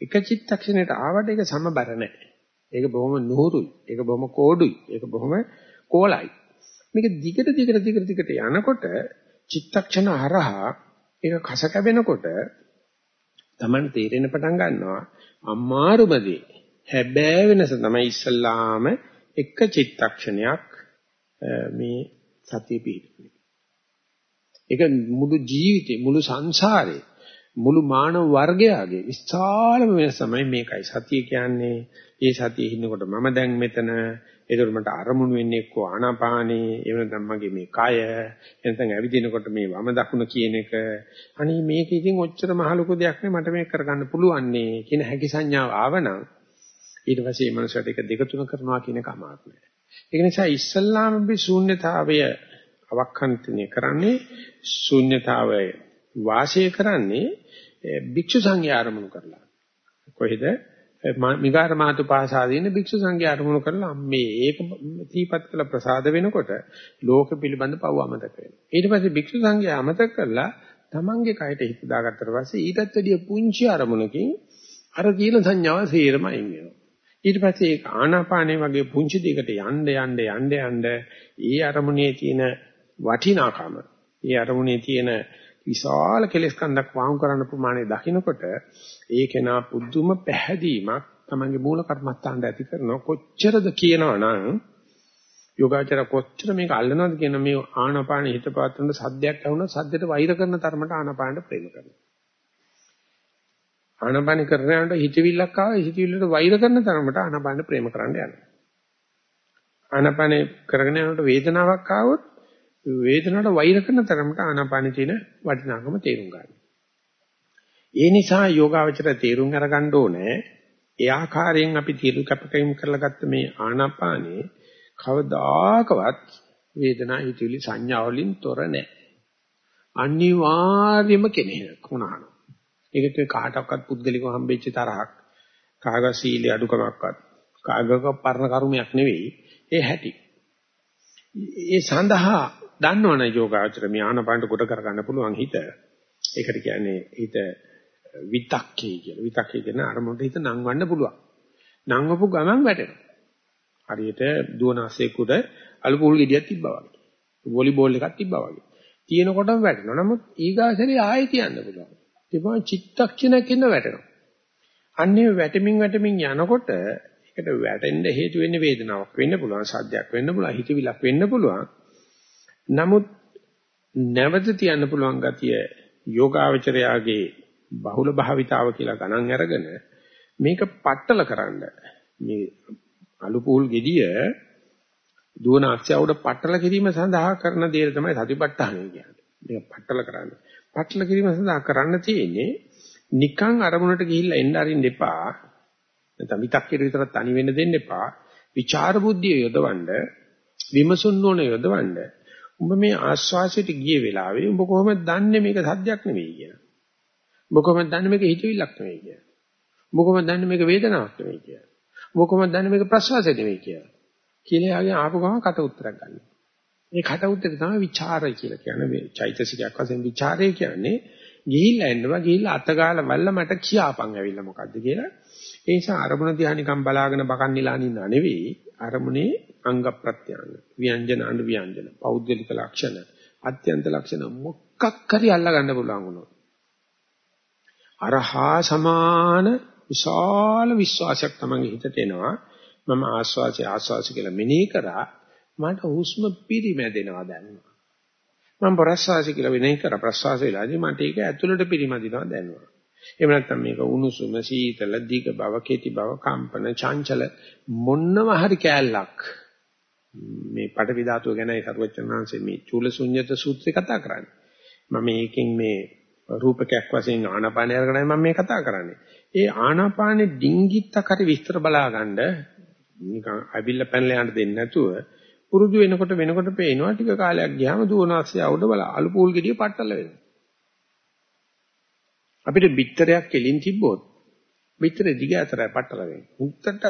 එක චිත්තක්ෂණයට ආවට ඒක සමබර නැහැ. ඒක බොහොම නුහුරුයි. ඒක බොහොම කෝඩුයි. ඒක බොහොම කෝලයි. මේක දිගට දිගට දිගට දිගට යනකොට චිත්තක්ෂණ හරහා ඒක කස කැවෙනකොට Taman තේරෙන පටන් ගන්නවා අමාරුම දේ. හැබෑ වෙනස තමයි ඉස්සල්ලාම එක චිත්තක්ෂණයක් මේ සතිය පිහිටුනේ. ඒක මුළු ජීවිතේ මුළු සංසාරේ මුළු මානව වර්ගයාගේ විශාලම වෙනස තමයි මේකයි. සතිය කියන්නේ ඒ සතියේ ඉන්නකොට මම දැන් මෙතන ඒතර මට අරමුණු වෙන්නේ එක්ක ආනාපානේ එහෙම නැත්නම් මගේ මේ කය එතන ඇවිදිනකොට මේ වම දකුණ කියන එක අනේ මේක ඉතින් ඔච්චර මහ ලොකු දෙයක් නේ මට මේක කරගන්න පුළුවන් නේ කියන හැකි සංඥාව ආවනම් ඊට පස්සේ මේ මනසට එක දෙක තුන කරනවා කියන එක අමාරු නෑ ඒක නිසා ඉස්සල්ලාම අපි ශූන්‍යතාවය අවක්ඛන්තනය කරන්නේ ශූන්‍යතාවය වාසය කරන්නේ භික්ෂු සංඝයා ආරමුණු කරලා කොහෙද මිගාර මාතු පාසාදීන භික්ෂු සංඝයා අරමුණු කරලා මේ ඒක තීපත් කළ ප්‍රසාද වෙනකොට ලෝක පිළිබඳ පව අමතක වෙනවා. ඊට පස්සේ භික්ෂු සංඝයා අමතක කරලා තමන්ගේ කයට හිත දාගත්තට පස්සේ ඊටත් වැඩිය පුංචි අරමුණකින් අර කියන සංඥාව සේරම අයින් වෙනවා. ඊට පස්සේ ඒක ආනාපානේ වගේ පුංචි දෙයකට යන්න යන්න යන්න යන්න ඒ අරමුණේ තියෙන වටිනාකම, ඒ අරමුණේ තියෙන විශාල කෙලෙස් කන්දක් වහුම් කරන්න ප්‍රමාණය දකිනකොට ඒකේනා පුදුම පැහැදීමක් තමන්ගේ මූල කර්මස්ථානට ඇති කරන කොච්චරද කියනවනම් යෝගාචර කොච්චර මේක අල්ලනවද කියන මේ ආනාපාන හිත පාත්‍රන සද්දයක් ඇහුණා සද්දයට වෛර කරන තරමට ආනාපානට ප්‍රේම කරනවා. ආනාපාන කරනකොට හිතවිල්ලක් ආවා හිතවිල්ලට වෛර කරන තරමට ආනාපානට ප්‍රේම කරන්න යනවා. ආනාපාන කරගෙන යනකොට වේදනාවක් ආවොත් වේදනාවට වෛර කරන තරමට ආනාපානෙ තියෙන වටිනාකම තේරුම් ගන්න. ඒ නිසා යෝගාවචර තේරුම් අරගන්න ඕනේ ඒ ආකාරයෙන් අපි තීරු කැපකීම් කරලා ගත්ත මේ ආනාපානේ කවදාකවත් වේදනා හිතවිලි සංඥා වලින් තොර නැහැ. අනිවාර්යම කෙනෙක් වුණාන. ඒකට කාටවත් පුද්ගලිකව හම්බෙච්ච තරහක් කාගා සීලේ අඩුකමක්වත් කාගක පරණ කර්මයක් නෙවෙයි ඒ හැටි. ඒ සඳහා දන්නවනේ යෝගාචර මේ ආනපානට කොට කර ගන්න පුළුවන් හිත. ඒකට කියන්නේ හිත විතක්කේ කියලා. විතක්කේ කියන අරමුණට හිත නංවන්න පුළුවන්. නංවපු ගමන් වැටෙනවා. හරියට දුවන අසෙකුට අලු පුල් ගෙඩියක් තිබ්බා වගේ. වොලිබෝල් එකක් තිබ්බා වගේ. තියෙනකොටම වැටෙනවා. නමුත් ඊගාසරේ ආයෙ තියන්න පුළුවන්. තිබුණ චිත්තක්ෂණයකින් වැටෙනවා. අන්නේ වැටමින් වැටමින් යනකොට ඒකට වැටෙන්න හේතු වෙන්නේ වේදනාවක් වෙන්න පුළුවන්, සද්දයක් වෙන්න පුළුවන්, හිතවිලක් වෙන්න පුළුවන්. නමුත් නැවත තියන්න පුළුවන් ගතිය යෝගාවචරයාගේ බහුල භාවිතාව කියලා ගණන් අරගෙන මේක පట్టල කරන්න මේ අලුපූල් gediya දුවන අක්ෂය උඩ පట్టල කිරීම සඳහා කරන දේ තමයි සතිපට්ඨානය කියන්නේ. මේක පట్టල කරන්න. පట్టල කිරීම සඳහා කරන්න තියෙන්නේ නිකන් අරමුණට ගිහිල්ලා එන්න අරින්න එපා. නැත්නම් විතක්කේ විතරක් තනි වෙන්න දෙන්න එපා. විචාර බුද්ධිය යොදවන්න, විමසුන් නොන යොදවන්න. උඹ මේ ආස්වාසයට ගිය වෙලාවේ උඹ කොහොමද දන්නේ මේක සද්දයක් නෙවෙයි කියලා? උඹ කොහොමද දන්නේ මේක හිතවිල්ලක් නෙවෙයි කියලා? උඹ කොහොමද දන්නේ මේක වේදනාවක් නෙවෙයි කියලා? උඹ කොහොමද දන්නේ මේක ප්‍රසවාසය නෙවෙයි කියලා? කියලා යාගේ ආපු ගමන් කට උත්තරයක් ගන්න. මේ කට උත්තරය තමයි ਵਿਚාරය කියලා කියන්නේ මේ චෛතසිකයක් වශයෙන් ਵਿਚාරය කියන්නේ ගිහිල්ලා එන්නවා ගිහිල්ලා අතගාලා වල්ලා මට කියාපන් ඇවිල්ලා මොකද්ද කියලා ඒ නිසා අරමුණ දිහා නිකන් බලාගෙන බකන් නිලාන ඉන්නව නෙවෙයි. අරමුණේ අංග ප්‍රත්‍යංග. ව්‍යංජන අනු ව්‍යංජන. පෞද්ගලික ලක්ෂණ අත්‍යන්ත ලක්ෂණ මොකක් හරි අල්ලා ගන්න පුළුවන් වුණොත්. අරහා සමාන විශාල විශ්වාසයක් තමයි හිතට එනවා. මම ආස්වාසිය ආස්වාසි කියලා මෙනෙහි කරා. මට හුස්ම පිරිමැදෙනවා දැනෙනවා මම ප්‍රස්වාසි කියලා මෙනෙහි කරා. ප්‍රස්වාස වෙලාදී මට ඒක ඇතුළට පිරිමැදිනවා දැනෙනවා එහෙම නැත්නම් මේක උණුසුම සීතල දිග බව කෙටි බව කම්පන චංචල මොන්නම හරි කෑල්ලක් මේ පටවි ධාතුව ගැනයි සරුවචනාංශයේ මේ චූලසුඤ්ඤත සූත්‍රය කතා කරන්නේ. මම මේකෙන් මේ රූපකයක් වශයෙන් ආනාපානය අරගෙනයි මම මේ කතා කරන්නේ. ඒ ආනාපානෙ ඩිංගිත්තක් හරි විස්තර බලාගන්න නිකන් අවිල්ල පැනලා යන්න දෙන්නේ නැතුව පුරුදු වෙනකොට වෙනකොට පේනවා ටික කාලයක් ගියාම දුවනාස්සිය අවුඩ බල අලු පූල් ගෙඩිය පට්ටල වෙනවා. අපිට බිත්තරයක් කෙලින් තිබ්බොත් බිත්තරේ දිග අතරයි පට්ටල වෙන්නේ. උත්තට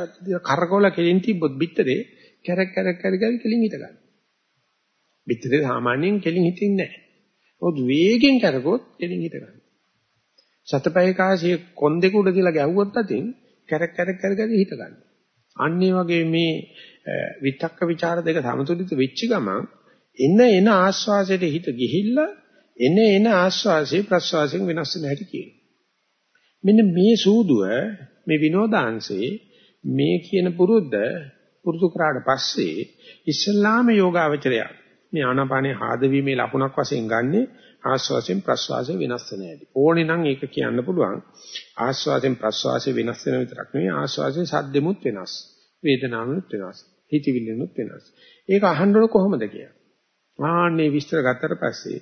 කරකවල කෙලින් තිබ්බොත් බිත්තරේ කැරක් කැරක් කැරක් කෙලින් හිට ගන්න. බිත්තරේ සාමාන්‍යයෙන් කෙලින් හිටින්නේ නැහැ. ඔත් වේගෙන් කරකොත් කෙලින් හිට ගන්න. සතපය කාසිය කොන් දෙක උඩ තියලා ගැහුවොත් අතින් කැරක් කැරක් කැරක් හිට ගන්න. අන්න වගේ මේ විතක්ක ਵਿਚාර දෙක සමතුලිත වෙච්ච ගමන් එන එන ආස්වාසයට හිත ගිහිල්ලා එන එන ආස්වාසේ ප්‍රස්වාසයෙන් වෙනස් වෙන හැටි කියනවා. මෙන්න මේ සූදුව මේ විනෝදාංශේ මේ කියන පුරුද්ද පුරුදු කරාට පස්සේ ඉස්ලාම යෝගාවචරය මේ ආනාපානේ ආදවීමේ ලකුණක් වශයෙන් ගන්නේ ආස්වාසයෙන් ප්‍රස්වාසයෙන් වෙනස් වෙන හැටි. ඕනේ නම් ඒක කියන්න පුළුවන්. ආස්වාසයෙන් ප්‍රස්වාසයෙන් වෙනස් වෙන විතරක් නෙවෙයි ආස්වාසයෙන් සද්දෙමුත් වෙනස්. වේදනාවනුත් වෙනස්. හිතවිල්ලනුත් වෙනස්. ඒක අහන්නොත් කොහොමද කියලා. ආන්නේ විස්තර ගත්තට පස්සේ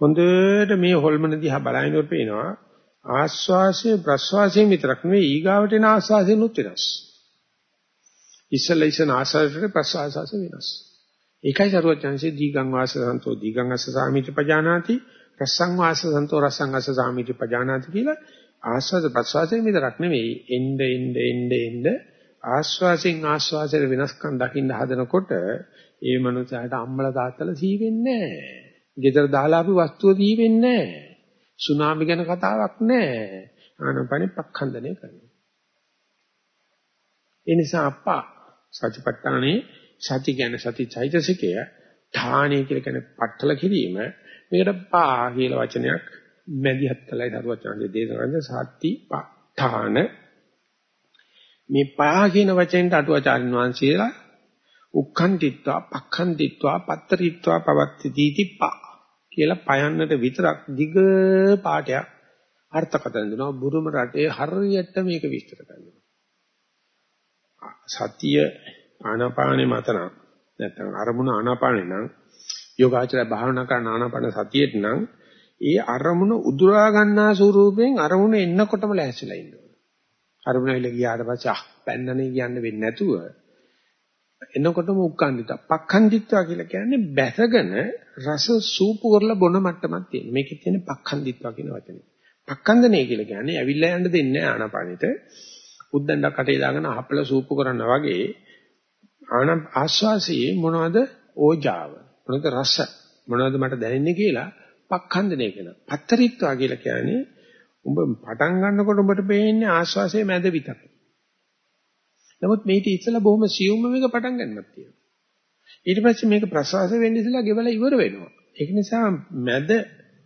හොඳට මේ හොල්මන දිහා බලනකොට පේනවා ආස්වාසය ප්‍රස්වාසයෙන් විතරක් නෙවෙයි ඊගාවට එන ආස්වාසයෙන්ුත් වෙනස්. ඉස්සලා ඉස්සන ආස්වාසයට ප්‍රස්වාසස වෙනස්. ඒකයි සරුවචන්සේ දීගං වාසසන්තෝ දීගං අස්ස සාමිති පජානාති රසං වාසසන්තෝ රසං අස්ස සාමිති පජානාති කියලා ආස්වාද ප්‍රස්වාසයෙන් විතරක් නෙවෙයි එnde එnde එnde එnde ආස්වාසයෙන් ආස්වාසයට වෙනස්කම් දකින්න හදනකොට ඒ මනුස්සයාට අම්මලා තාත්තලා සී වෙන්නේ නැහැ. ගෙදර දාලා අපි වස්තුව දී වෙන්නේ නැහැ. සුනාමි ගැන කතාවක් නැහැ. ආනපනෙ පක්ඛන්දනය කරනවා. ඒ නිසා අප්පා සතිපට්ඨානේ සති කියන්නේ සති චෛතසිකය ධානය කියලා කියන්නේ පట్టල කිරීම මේකට පා කියලා වචනයක් මැදිහත් කළයි දරුවචාන්ගේ දේශනාවේ සති පඨාන මේ පා කියන වචෙන්ට අටුවාචාරින් වහන්සේලා උක්ඛන්තිත්වා පක්ඛන්තිත්වා පත්තරිත්වා පවත්ති දීති පා කියලා පයන්නට විතරක් දිග පාඩයක් අර්ථකථන දෙනවා බුරුම රටේ හරියට මේක විස්තර කරනවා සතිය ආනාපානේ මතන නැත්නම් අරමුණ ආනාපානේ නම් යෝගාචරය භාවනා කරන ආනාපාන සතියෙත් නම් ඒ අරමුණ උදුරා ගන්නා ස්වරූපයෙන් අරමුණ එන්නකොටම ලෑස්තිලා ඉන්න ඕන. අරමුණ ඇවිල්ලා ගියාට පස්සේ ආ පැන්නනේ කියන්න වෙන්නේ නැතුව එනකොටම උක්කන්දිත. පක්ඛන්දිත්වා කියලා කියන්නේ බැසගෙන රස සූපු කරලා බොන මට්ටමක් තියෙන. මේකේ තියෙන පක්ඛන්දිත්වා කියන වචනේ. පක්ඛන්දනේ කියලා කියන්නේ ඇවිල්ලා යන්න දෙන්නේ ආනාපානෙට. උද්දණ්ඩක් කටේ දාගෙන හපල සූපු කරනවා වගේ ආනම් ආස්වාසියේ මොනවද ඕජාව මොනවද රස මොනවද මට දැනෙන්නේ කියලා පක්ඛන්දනය කරනවා. පත්තරිත්වා කියලා කියන්නේ උඹ පටන් ගන්නකොට උඹට පේන්නේ ආස්වාසයේ මැද විතරයි. නමුත් මේක ඉස්සලා බොහොම සියුම්ම මේක පටන් ගන්නක් තියෙනවා. ඊට පස්සේ මේක ප්‍රසවාස වෙන්න ඉස්සලා ගෙවලා ඉවර වෙනවා. ඒක නිසා මැද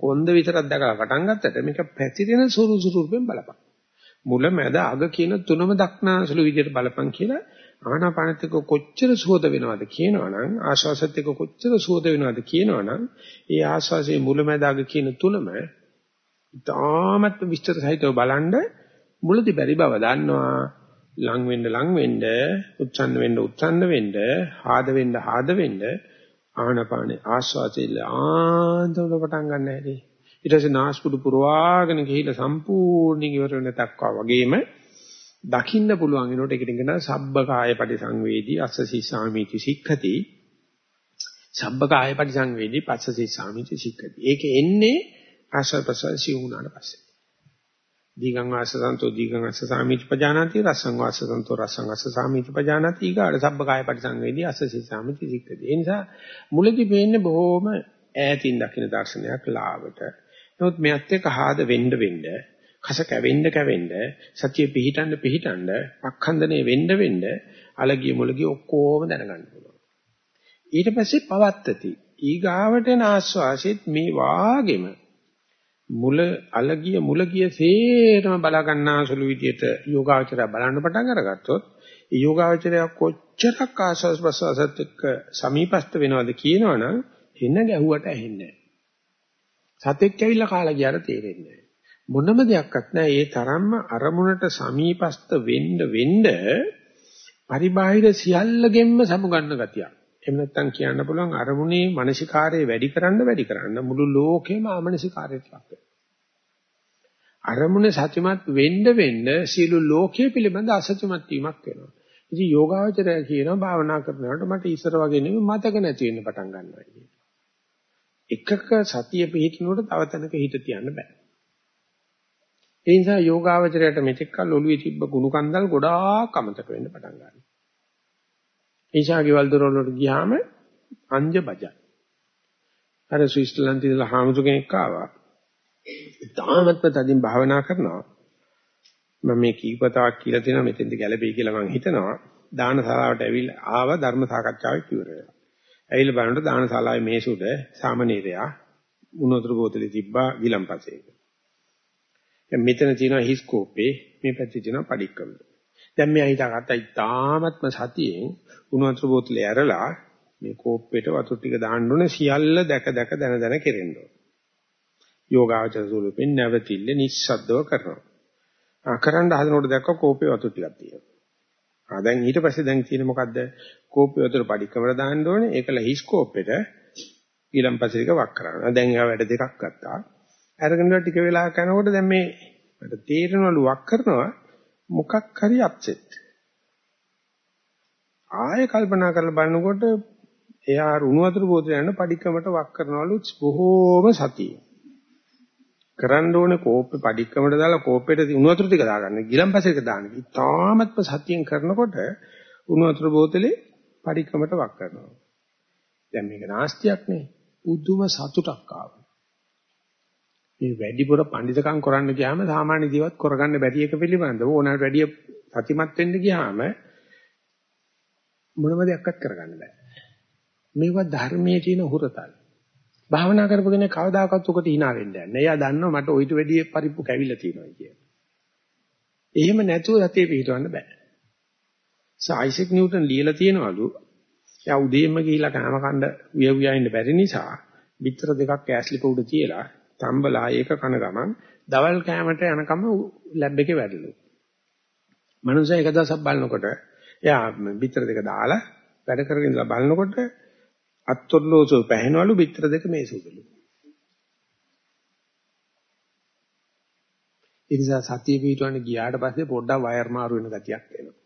කොන්ද විතරක් දැකලා පටන් ගත්තට මේක පැතිරෙන සුරු සුරුපෙන් බලපන්. මුල මැද අග කියන තුනම දක්නාසුළු විදිහට බලපන් කියලා ආනාපානෙත් එක්ක කොච්චර සුවද වෙනවද කියනවනම් ආශ්වාසත් එක්ක කොච්චර සුවද වෙනවද කියනවනම් ඒ ආශ්වාසයේ මුලැමැදාග කියන තුනම ඉතාමත් විස්තර සහිතව බලනද මුලදි බැරි බව දන්නවා ලං වෙන්න ලං වෙන්න උච්චන්න වෙන්න උච්චන්න වෙන්න ආද වෙන්න ආද වෙන්න ආනාපානේ ආශ්වාසයේ ආන්තවල පටන් ගන්න හැටි. ඊට පස්සේ නාස්පුඩු පුරවාගෙන ගිහිල්ලා සම්පූර්ණයෙන් ඉවර වෙන තක්වා වගේම දකින්න පුළුවන් වෙනකොට ඒකට කියන සබ්බකාය පරිසංවේදී අස්සසී සාමීති සික්ඛති. සබ්බකාය පරිසංවේදී පස්සසී සාමීති සික්ඛති. ඒක එන්නේ ආශපසසී වුණාට පස්සේ. දීගං වාසසන්තෝ දීගං අස්ස සාමීති පජානාති රසං වාසසන්තෝ රසං අස්ස සාමීති පජානාති ඊගාට සබ්බකාය පරිසංවේදී අස්සසී සාමීති සික්ඛති ඒ නිසා මුලදී පේන්නේ බොහොම ඈතින් දකින්න දර්ශනයක් ලාවට නමුත් මෙයත් එක්ක ආද වෙන්න වෙන්න කස කැවෙන්න කැවෙන්න සතිය පිහිටන්න පිහිටන්න පක්ඛන්දනේ වෙන්න වෙන්න අලගිය මුලගිය ඔක්කොම දැනගන්න පුළුවන්. ඊට පස්සේ පවත්තති. ඊගාවට එන ආස්වාසෙත් මේ වාගෙම මුල අලගිය මුලගිය සේරම බලා ගන්නාසුළු විදියට යෝගාචරය බලන්න පටන් අරගත්තොත් ඒ යෝගාචරය කොච්චරක් ආස්වාස් ප්‍රසවාසත් එක්ක සමීපස්ත වෙනවද කියනවනම් එන්න ගැහුවට ඇහෙන්නේ නැහැ. සතෙක් ඇවිල්ලා කාලා ගියාට තේරෙන්නේ නැහැ. මොනම දෙයක්වත් නැහැ. ඒ තරම්ම අරමුණට සමීපස්ත වෙන්න වෙන්න පරිබාහිර සියල්ලගෙන්ම සමුගන්න ගතියක්. එහෙම නැත්නම් කියන්න පුළුවන් අරමුණේ මානසිකාරය වැඩි කරන්න වැඩි කරන්න මුළු ලෝකෙම ආමනසිකාරයට ලක් වෙනවා. අරමුණ සත්‍යමත් වෙන්න වෙන්න සියලු ලෝකයේ පිළිබඳ අසත්‍යමත් වීමක් වෙනවා. ඉතින් යෝගාවචරය කියනවා භාවනා කරනකොට මට ඉස්සර වගේ නෙමෙයි මතක නැති වෙන්න පටන් ගන්නවා කියන. එකක සතිය පිහිටිනකොට තව තැනක හිත තියන්න බෑ. ඒ නිසා යෝගාවචරයට මෙතෙක් කල් ඔළුවේ තිබ්බ කුණු කන්දල් ගොඩාක් අමතක වෙන්න පටන් ගන්නවා. ඒෂා ගෙවල් දොරවල් වලට ගියාම අංජ බජයි. අර ස්විස්තරලන්තේ ඉඳලා හාමුදුර කෙනෙක් ආවා. තාමත්ම තදින් භාවනා කරනවා. මම මේ කීපතාවක් කියලා තියෙනවා මෙතෙන්ද ගැළපෙයි කියලා මම හිතනවා. දානශාලාවට ඇවිල්ලා ආව ධර්ම සාකච්ඡාවක් ඉවර වෙලා. ඇවිල්ලා බලනකොට දානශාලාවේ මේසුඩ සාමනීරයා උණුතර බෝතලේ තිබ්බා ගිලම්පසේක. දැන් මෙතන තියෙනවා හිස්කෝපේ මේ පැත්තේ තියෙනවා පඩික්කම. දැන් මෙයා හිතාගත්තා ඉතාමත්ම සතියෙන් උණුතර බෝතලේ ඇරලා මේ කෝප්පෙට වතුර ටික දාන්න ඕනේ සියල්ල දැක දැක දන දන කෙරෙන්න ඕනේ. යෝගාචර ස්වරූපෙන් නැවතිල්ල නිස්සද්දව කරනවා. ආ කරන්න හදනකොට දැක්ක කෝපේ වතුර ටිකක් තියෙනවා. ආ දැන් ඊට පස්සේ දැන් තියෙන්නේ මොකද්ද? කෝපේ වතුර පඩිකමර දාන්න ඕනේ. ඒකල හිස් කෝපෙට ඊළම්පසිරික වක් කරනවා. දැන් ඒවා වැඩ දෙකක් ගත්තා. අරගෙන ටික වෙලා කරනකොට දැන් මේ මට තේරෙනවලු වක් කරනවා මොකක් හරි අප්සෙට්. ආයෙ කල්පනා කරලා බලනකොට එයා රුණු වතුර බෝතල යන පඩිකමට වක් කරනවලු බොහෝම සතියේ. කරන්න ඕනේ කෝප්පේ පඩික්කමට දාලා කෝප්පේට උණු වතුර ටික දාගන්න. ගිලම්පසෙක දාන්න. ඉතාමත්ම සතියෙන් කරනකොට උණු වතුර බෝතලේ පඩික්කමට වක් කරනවා. දැන් මේක නාස්තියක් නේ. පුදුම සතුටක් ආවා. මේ වැඩිපුර පඬිතකම් කරන්න ගියාම සාමාන්‍ය ජීවත් කරගන්න බැරි එක පිළිබඳව ඕනකට වැඩිය සතිමත් වෙන්න ගියාම මොනම දෙයක්වත් කරගන්න බෑ. මේවා ධර්මයේ තියෙන හුරතල්. භාවනා කරපගෙන කවදාකවත් උකට hina වෙන්න යන්නේ. එයා දන්නවා මට ඔయిత වැඩි පරිප්පු කැවිලා තියෙනවා කියලා. එහෙම නැතුව සතිය පිටවන්න බෑ. සායිසෙක් නිව්ටන් ලියලා තියෙනවලු. එයා උදේම ගිහිලා කෑම කන්න විය විය ඉන්න බැරි නිසා පිටර දෙකක් ඇස්ලිප උඩ තියලා තම්බලා ඒක කන ගමන් දවල් කෑමට යනකම් ලැබ් එකේ වැඩලු. මනුස්සයා එක දවසක් බලනකොට එයා පිටර දෙක දාලා වැඩ කරගෙන ඉඳලා බලනකොට අත්ොල්ලෝසෝ පැහැෙනවලු පිටර දෙක මේසුදලු. ඒ නිසා සතිය පිටවන්න ගියාට පස්සේ පොඩ්ඩක් වයර් මාරු වෙන ගතියක් එනවා.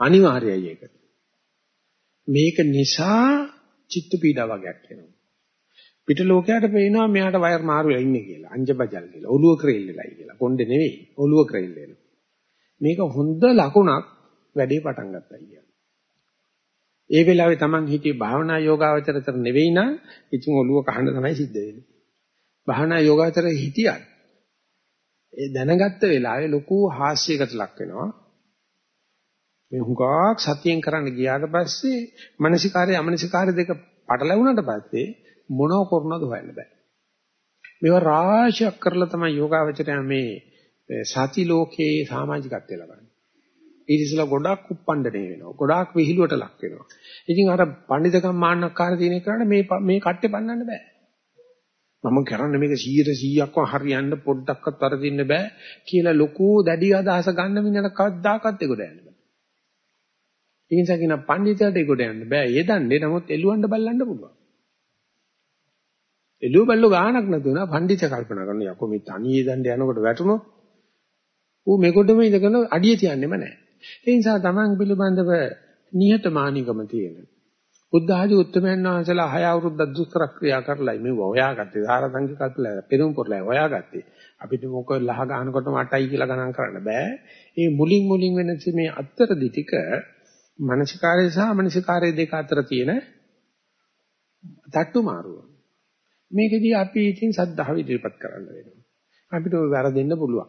අනිවාර්යයි ඒක. මේක නිසා චිත්ත පීඩා වගේක් එනවා. පිට ලෝකයට පේනවා මෙයාට වයර් මාරු වෙලා ඉන්නේ කියලා. අංජබජල් කියලා. ඔළුව ක්‍රෙල්ලලයි කියලා. කොණ්ඩේ නෙවෙයි. ඔළුව ක්‍රෙල්ල වෙනවා. මේක හොඳ ලකුණක් වැඩේ පටන් ගත්තා කියන්නේ. ඒ වෙලාවේ Taman හිටියේ භාවනා යෝගාවචරතර නෙවෙයි නම් ඉතින් ඔළුව කහන්න තමයි සිද්ධ වෙන්නේ. භාවනා යෝගාවචර හිටියත් ඒ දැනගත්ත වෙලාවේ ලොකු හාස්‍යයකට ලක් වෙනවා. මේ හුඟක් සතියෙන් කරන්න ගියාට පස්සේ මානසිකාරය අමනසිකාරය දෙක පටලැවුණාට පස්සේ මොනව කරනවද හොයන්න බෑ. මේවා රාශියක් කරලා තමයි යෝගාවචරය මේ සති ලෝකයේ සමාජිකත්වය ලබන්නේ. ඊට ඉස්සෙල්ලා ගොඩක් උප්පණ්ඩණය වෙනවා. ගොඩාක් විහිළුවට ලක් වෙනවා. ඉතින් අර පඬිතකම් මාන්නක්කාර තියෙන එකට මේ මේ කට්ටේ පන්නන්න බෑ. මම කරන්නේ මේක 100%ක්ම හරියන්න පොඩ්ඩක්වත් වරදින්න බෑ කියලා ලොකු දැඩි අදහස ගන්න මිනිහට කවදාකවත් ඒක දෙන්න බෑ. ඒ නිසා කියන පඬිතයාට ඒක දෙන්න බෑ. ඒ දන්නේ නමුත් එළුවන්න බල්ලන්න පුළුවන්. එළුව බල්ලෝ ගානක් නැතුව නා පඬිත කල්පනා කරන යකෝ මේ තනියේ දණ්ඩ යනකොට වැටුණොත් ඌ මේකොඩම ඉඳගෙන අඩිය තියන්නෙම නැහැ. ඒ නිසා Taman පිළිබඳව නිහතමානීකම තියෙන. බුද්ධ ආදී උත්තරමයන් වහන්සේලා හය අවුරුද්දක් දුෂ්කර ක්‍රියා කරලා මේ හොයාගත්තේ. සාරසංගික කල්පලා පෙරම් පොරලා හොයාගත්තේ. අපිට මොක ලහ ගන්නකොටම 8යි කියලා ගණන් කරන්න බෑ. මේ මුලින් මුලින් වෙන මේ අත්තරදි ටික මානසිකාරය සහ මානසිකාරය දෙක අතර තියෙන තට්ටු මාරුව. මේකෙදී අපි ඉතින් සද්ධාව ඉදිරිපත් කරන්න වෙනවා. අපිට ඔය වැරදෙන්න පුළුවන්.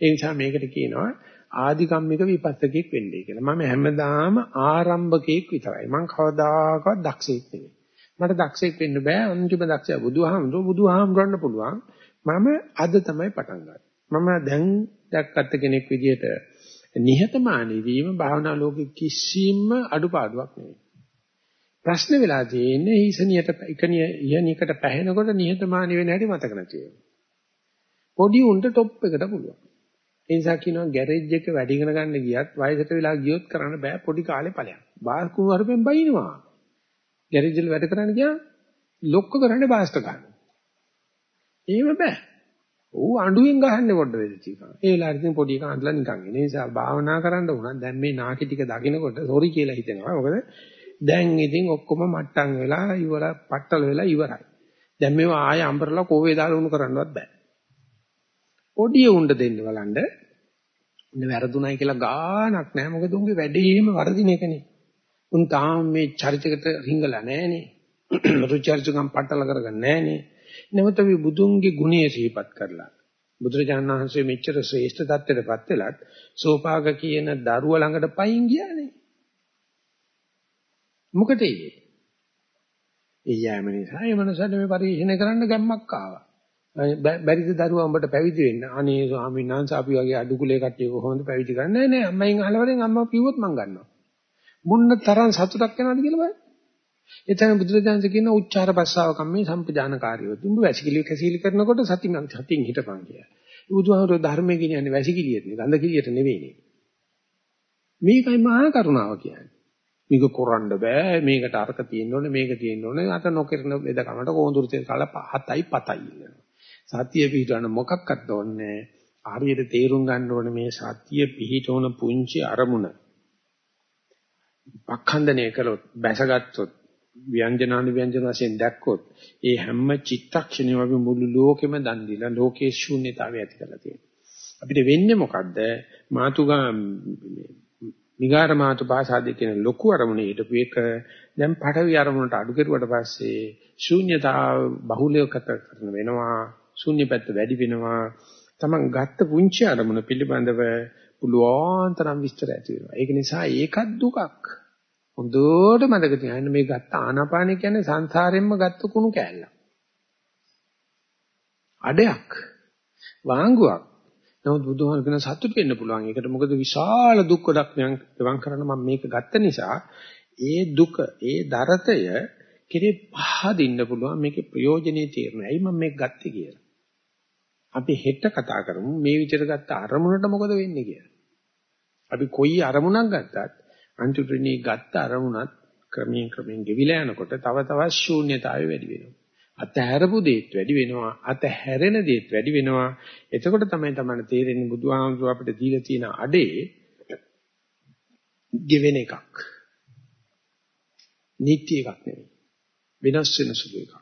ඒ නිසා මේකට කියනවා ආධිකම්මික විපස්සකෙක් වෙන්නේ කියලා. මම හැමදාම ආරම්භකෙක් විතරයි. මම කවදාකවත් දක්ෂයෙක් නෙවෙයි. මට දක්ෂයෙක් වෙන්න බෑ. අන්තිම දක්ෂයා බුදුහාමුදුරුවෝ බුදුහාමුදුරන්න පුළුවන්. මම අද තමයි පටන් මම දැන් දැක්කත් කෙනෙක් විදිහට නිහතමානී වීම භාවනා ලෝකෙ කිසිම අඩුපාඩුවක් නෙවෙයි. ප්‍රශ්න වෙලා තියෙන්නේ ඊසනියට එකනිය ඉහනියකට පැහැෙනකොට නිහතමානී වෙන හැටි මතක නැති වෙනවා. පොඩි උන්ට টොප් එකට පුළුවන්. ඒ නිසා කියනවා ගෑරේජ් එක වැඩි ඉගෙන ගන්න ගියත් වයසට වෙලා ගියොත් කරන්න බෑ පොඩි කාලේ ඵලයක්. බාස් කුමාරපෙන් බයිනවා. ගෑරේජ් වල වැඩ කරන්න ගියා ලොක්ක කරන්නේ බාස්ට ගන්න. එහෙම බෑ. ඌ අඬුවෙන් ගහන්නේ පොඩ්ඩ වෙලචි කා. ඒ වෙලාවට ඉතින් පොඩි එකා අඬලා නිකන් එන නිසා භාවනා කරන්න උනත් දැන් මේ නාකි ටික දකින්නකොට සෝරි කියලා හිතෙනවා. මොකද දැන් ඉතින් ඔක්කොම මට්ටම් වෙලා ඉවර පට්ටල වෙලා ඉවරයි. දැන් මේවා ආය අඹරලා කෝවේ දාලා උණු කරන්නවත් බෑ. ඔඩිය උණ්ඩ දෙන්න බලන්න. උන් වැරදුණයි කියලා ගාණක් නැහැ. මොකද උන්ගේ වැඩේම වරදින එකනේ. උන් තාම මේ චරිතයකට රිංගලා නැහනේ. රුචර්ජුකම් පට්ටල කරගන්නේ නැහනේ. නමුත් අපි බුදුන්ගේ ගුණය සිහිපත් කරලා බුදුරජාණන් වහන්සේ මෙච්චර ශ්‍රේෂ්ඨ தත්ත්වයටපත් වෙලත් සෝපාග කියන දරුවා ළඟට පයින් ගියානේ. මොකද ඒ? ඒ යෑම නිසා ඒ මනසට මේ පරිශීලනය කරන්න ගැම්මක් ආවා. බැරිද දරුවා උඹට පැවිදි වෙන්න? අනේ ස්වාමීන් වහන්සේ අපි වගේ අඩුකුලේ කට්ටිය කොහොමද පැවිදි කරන්නේ? නෑ නෑ අම්මෙන් අහලවරෙන් අම්මා කිව්වොත් මං ගන්නවා. මුන්න තරම් සතුටක් වෙනවද කියලා බලන්න. එතන බුදුරජාණන් කියන උච්චාර භස්සාව කම්මේ සම්පජානකාරියෝ. තුඹ වැසිකිලි කැසිලි කරනකොට සතින් සතින් හිටපන් කියලා. බුදුහාමුදුරුවෝ ධර්මයේ කියන්නේ වැසිකිලියට නේ, ගඳ කිලියට නෙවෙයිනේ. මේකයි මහා කරුණාව කියන්නේ. මේක කරන්න බෑ, මේකට අරක තියෙන්න ඕනේ, මේක තියෙන්න ඕනේ. අත නොකිරන බෙදකමට කොඳුරු තේ කල හතයි පතයි ඉන්නවා. සතිය පිටවන මොකක්වත් ඕනේ හරියට තේරුම් ගන්න ඕනේ මේ සතිය පිහිටවන පුංචි අරමුණ. පක්ඛන්දනය කළොත්, බැසගත්තොත්, ව්‍යංජනානු ව්‍යංජන වශයෙන් දැක්කොත් ඒ හැම චිත්තක්ෂණයම අපි මුළු ලෝකෙම දන් දීලා ලෝකේ ශූන්‍යතාවය ඇති කරලා තියෙනවා. අපිට වෙන්නේ මොකද්ද? මාතුගා නිගාර මාතු භාෂාදී කියන ලොකු අරමුණේ හිටපු එක දැන් පටවි අරමුණට අඩු කෙරුවට පස්සේ ශූන්‍යතාව බහුලයකට කරන වෙනවා. ශූන්‍ය පැත්ත වැඩි වෙනවා. Taman ගත්ත පුංචි අරමුණ පිළිබඳව පුළුවන් තරම් විස්තර ඇති වෙනවා. ඒක නිසා ඒකත් දුකක්. හොඳට මතක තියාගන්න මේ ගත්ත ආනාපානය කියන්නේ සංසාරෙන්ම ගත්ත කුණු කෑල්ලක්. අඩයක්. වාංගුවක්. නමුත් බුදුහාම කියන සතුට වෙන්න පුළුවන්. ඒකට මොකද විශාල දුක් ගොඩක් නිවන් කරන මම මේක ගත්ත නිසා ඒ දුක, ඒ දරතය කෙරේ පහදින්න පුළුවන් මේකේ ප්‍රයෝජනෙයි තේරෙනවා. ඇයි මම මේක ගත්තේ කියලා. අපි හෙට කතා කරමු මේ විදිහට ගත්ත අරමුණට මොකද වෙන්නේ කියලා. අපි කොයි අරමුණක් ගත්තත් අන්තිමටදී ගත්ත අරමුණත් ක්‍රමයෙන් ක්‍රමයෙන් ගෙවිලා යනකොට තව තවත් ශූන්‍යතාවය වැඩි වෙනවා. අතහැරපු දේත් වැඩි වෙනවා. අතහැරෙන දේත් වැඩි වෙනවා. එතකොට තමයි තමයි තේරෙන්නේ බුදුහාමුදුර අපිට දීලා තියෙන අඩේ ගෙවෙන එකක්. නීති එකක් නෙවෙයි. වෙනස් වෙන සුළු එකක්.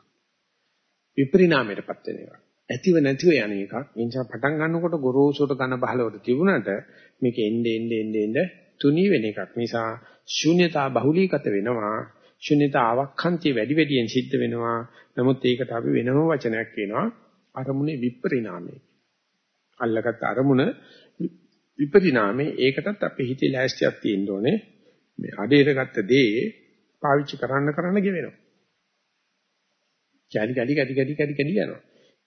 විපරිණාමයටපත් වෙන එකක්. ඇතිව නැතිව යන එකක්. ඒ නිසා පටන් ගන්නකොට ගොරෝසුට ඝන බහලවට තිබුණාට මේක එnde එnde එnde එnde තුනී වෙන එකක් නිසා ශුන්‍යතා බහුලීගත වෙනවා ශුන්‍යතා අවක්ඛන්තිය වැඩි වැඩියෙන් සිද්ධ වෙනවා. නමුත් ඒකට අපි වෙනම වචනයක් කියනවා අරමුණේ විපරිණාමය. අල්ලගත් අරමුණ විපරිණාමේ ඒකටත් අපේ හිතේ ලෑස්තියක් තියෙන්න ඕනේ. මේ අඩේට ගත්ත දේ පාවිච්චි කරන්න කරන්න ගෙවෙනවා. කැඩි කැඩි කැඩි කැඩි කැඩි කැඩි යනවා.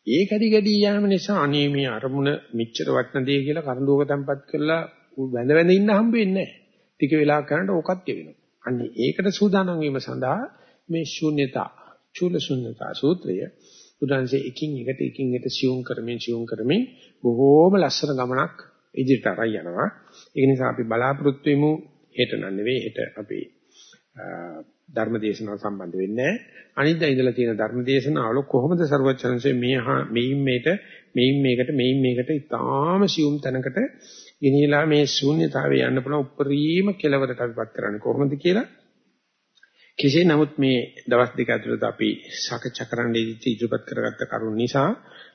ඒ කැඩි කැඩි යාම නිසා අනේ මේ අරමුණ මෙච්චර වටන දේ කියලා කරඬුවක තැම්පත් කරලා වැඳ වැඳ ඉන්න හම්බ වෙන්නේ නැහැ. ටික වෙලාවක් කරනකොට ඕකත් ගෙවෙනවා. අන්න ඒකට සූදානම් වීම සඳහා මේ ශූන්‍යතා, චූල ශූන්‍යතා සූත්‍රය බුදුන්සේ එකින් එකට එකින් එකට සියුම් කරමින් සියුම් කරමින් බොහෝම ලස්සන ගමනක් ඉදිරියට අරයි යනවා. ඒ නිසා අපි බලාපොරොත්තු වෙමු හෙට නන් නෙවෙයි හෙට අපි ධර්ම දේශනාව සම්බන්ධ වෙන්නේ අනිද්දා ඉඳලා තියෙන ධර්ම දේශනාවල කොහොමද ਸਰවචනංශේ මේ මේයින් මේට මේයින් මේකට මේයින් මේකට ඉතාම සියුම් තැනකට ගෙනියලා මේ ශූන්‍යතාවේ යන්න පුළුවන් උපරිම කෙලවරට අපිපත් කරන්නේ කොහොමද කියලා? කෙසේ නමුත් මේ දවස් දෙක ඇතුළත අපි සාකච්ඡා කරන්න ඉදිරිපත් කරගත්ත කරුණ නිසා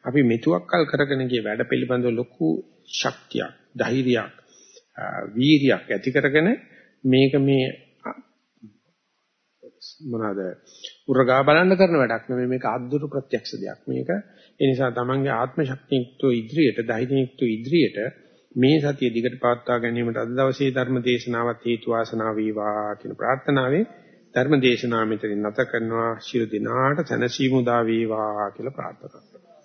අපි මෙතුවක්කල් කරගෙන ගිය වැඩ පිළිබඳව ලොකු ශක්තියක් ධෛර්යයක් වීරියක් ඇති කරගෙන මේක මේ මොනවාද උරගා බලන්න කරන වැඩක් නෙමෙයි. මේක අද්දුරු ප්‍රත්‍යක්ෂ දෙයක්. මේක ඒ නිසා තමන්ගේ ආත්ම ශක්තියුක්ත ඉදිරියට ධෛර්යයුක්ත ඉදිරියට මේ සතිය දිගට පවත්වා ගැනීමට අද දවසේ ධර්ම දේශනාවත් හේතු වාසනා වේවා කියන ප්‍රාර්ථනාවෙන් ධර්ම දේශනාව මෙතනින් නැත කරනවා. ශිරු දිනාට සනසීමු දා වේවා කියලා ප්‍රාර්ථනා කරනවා.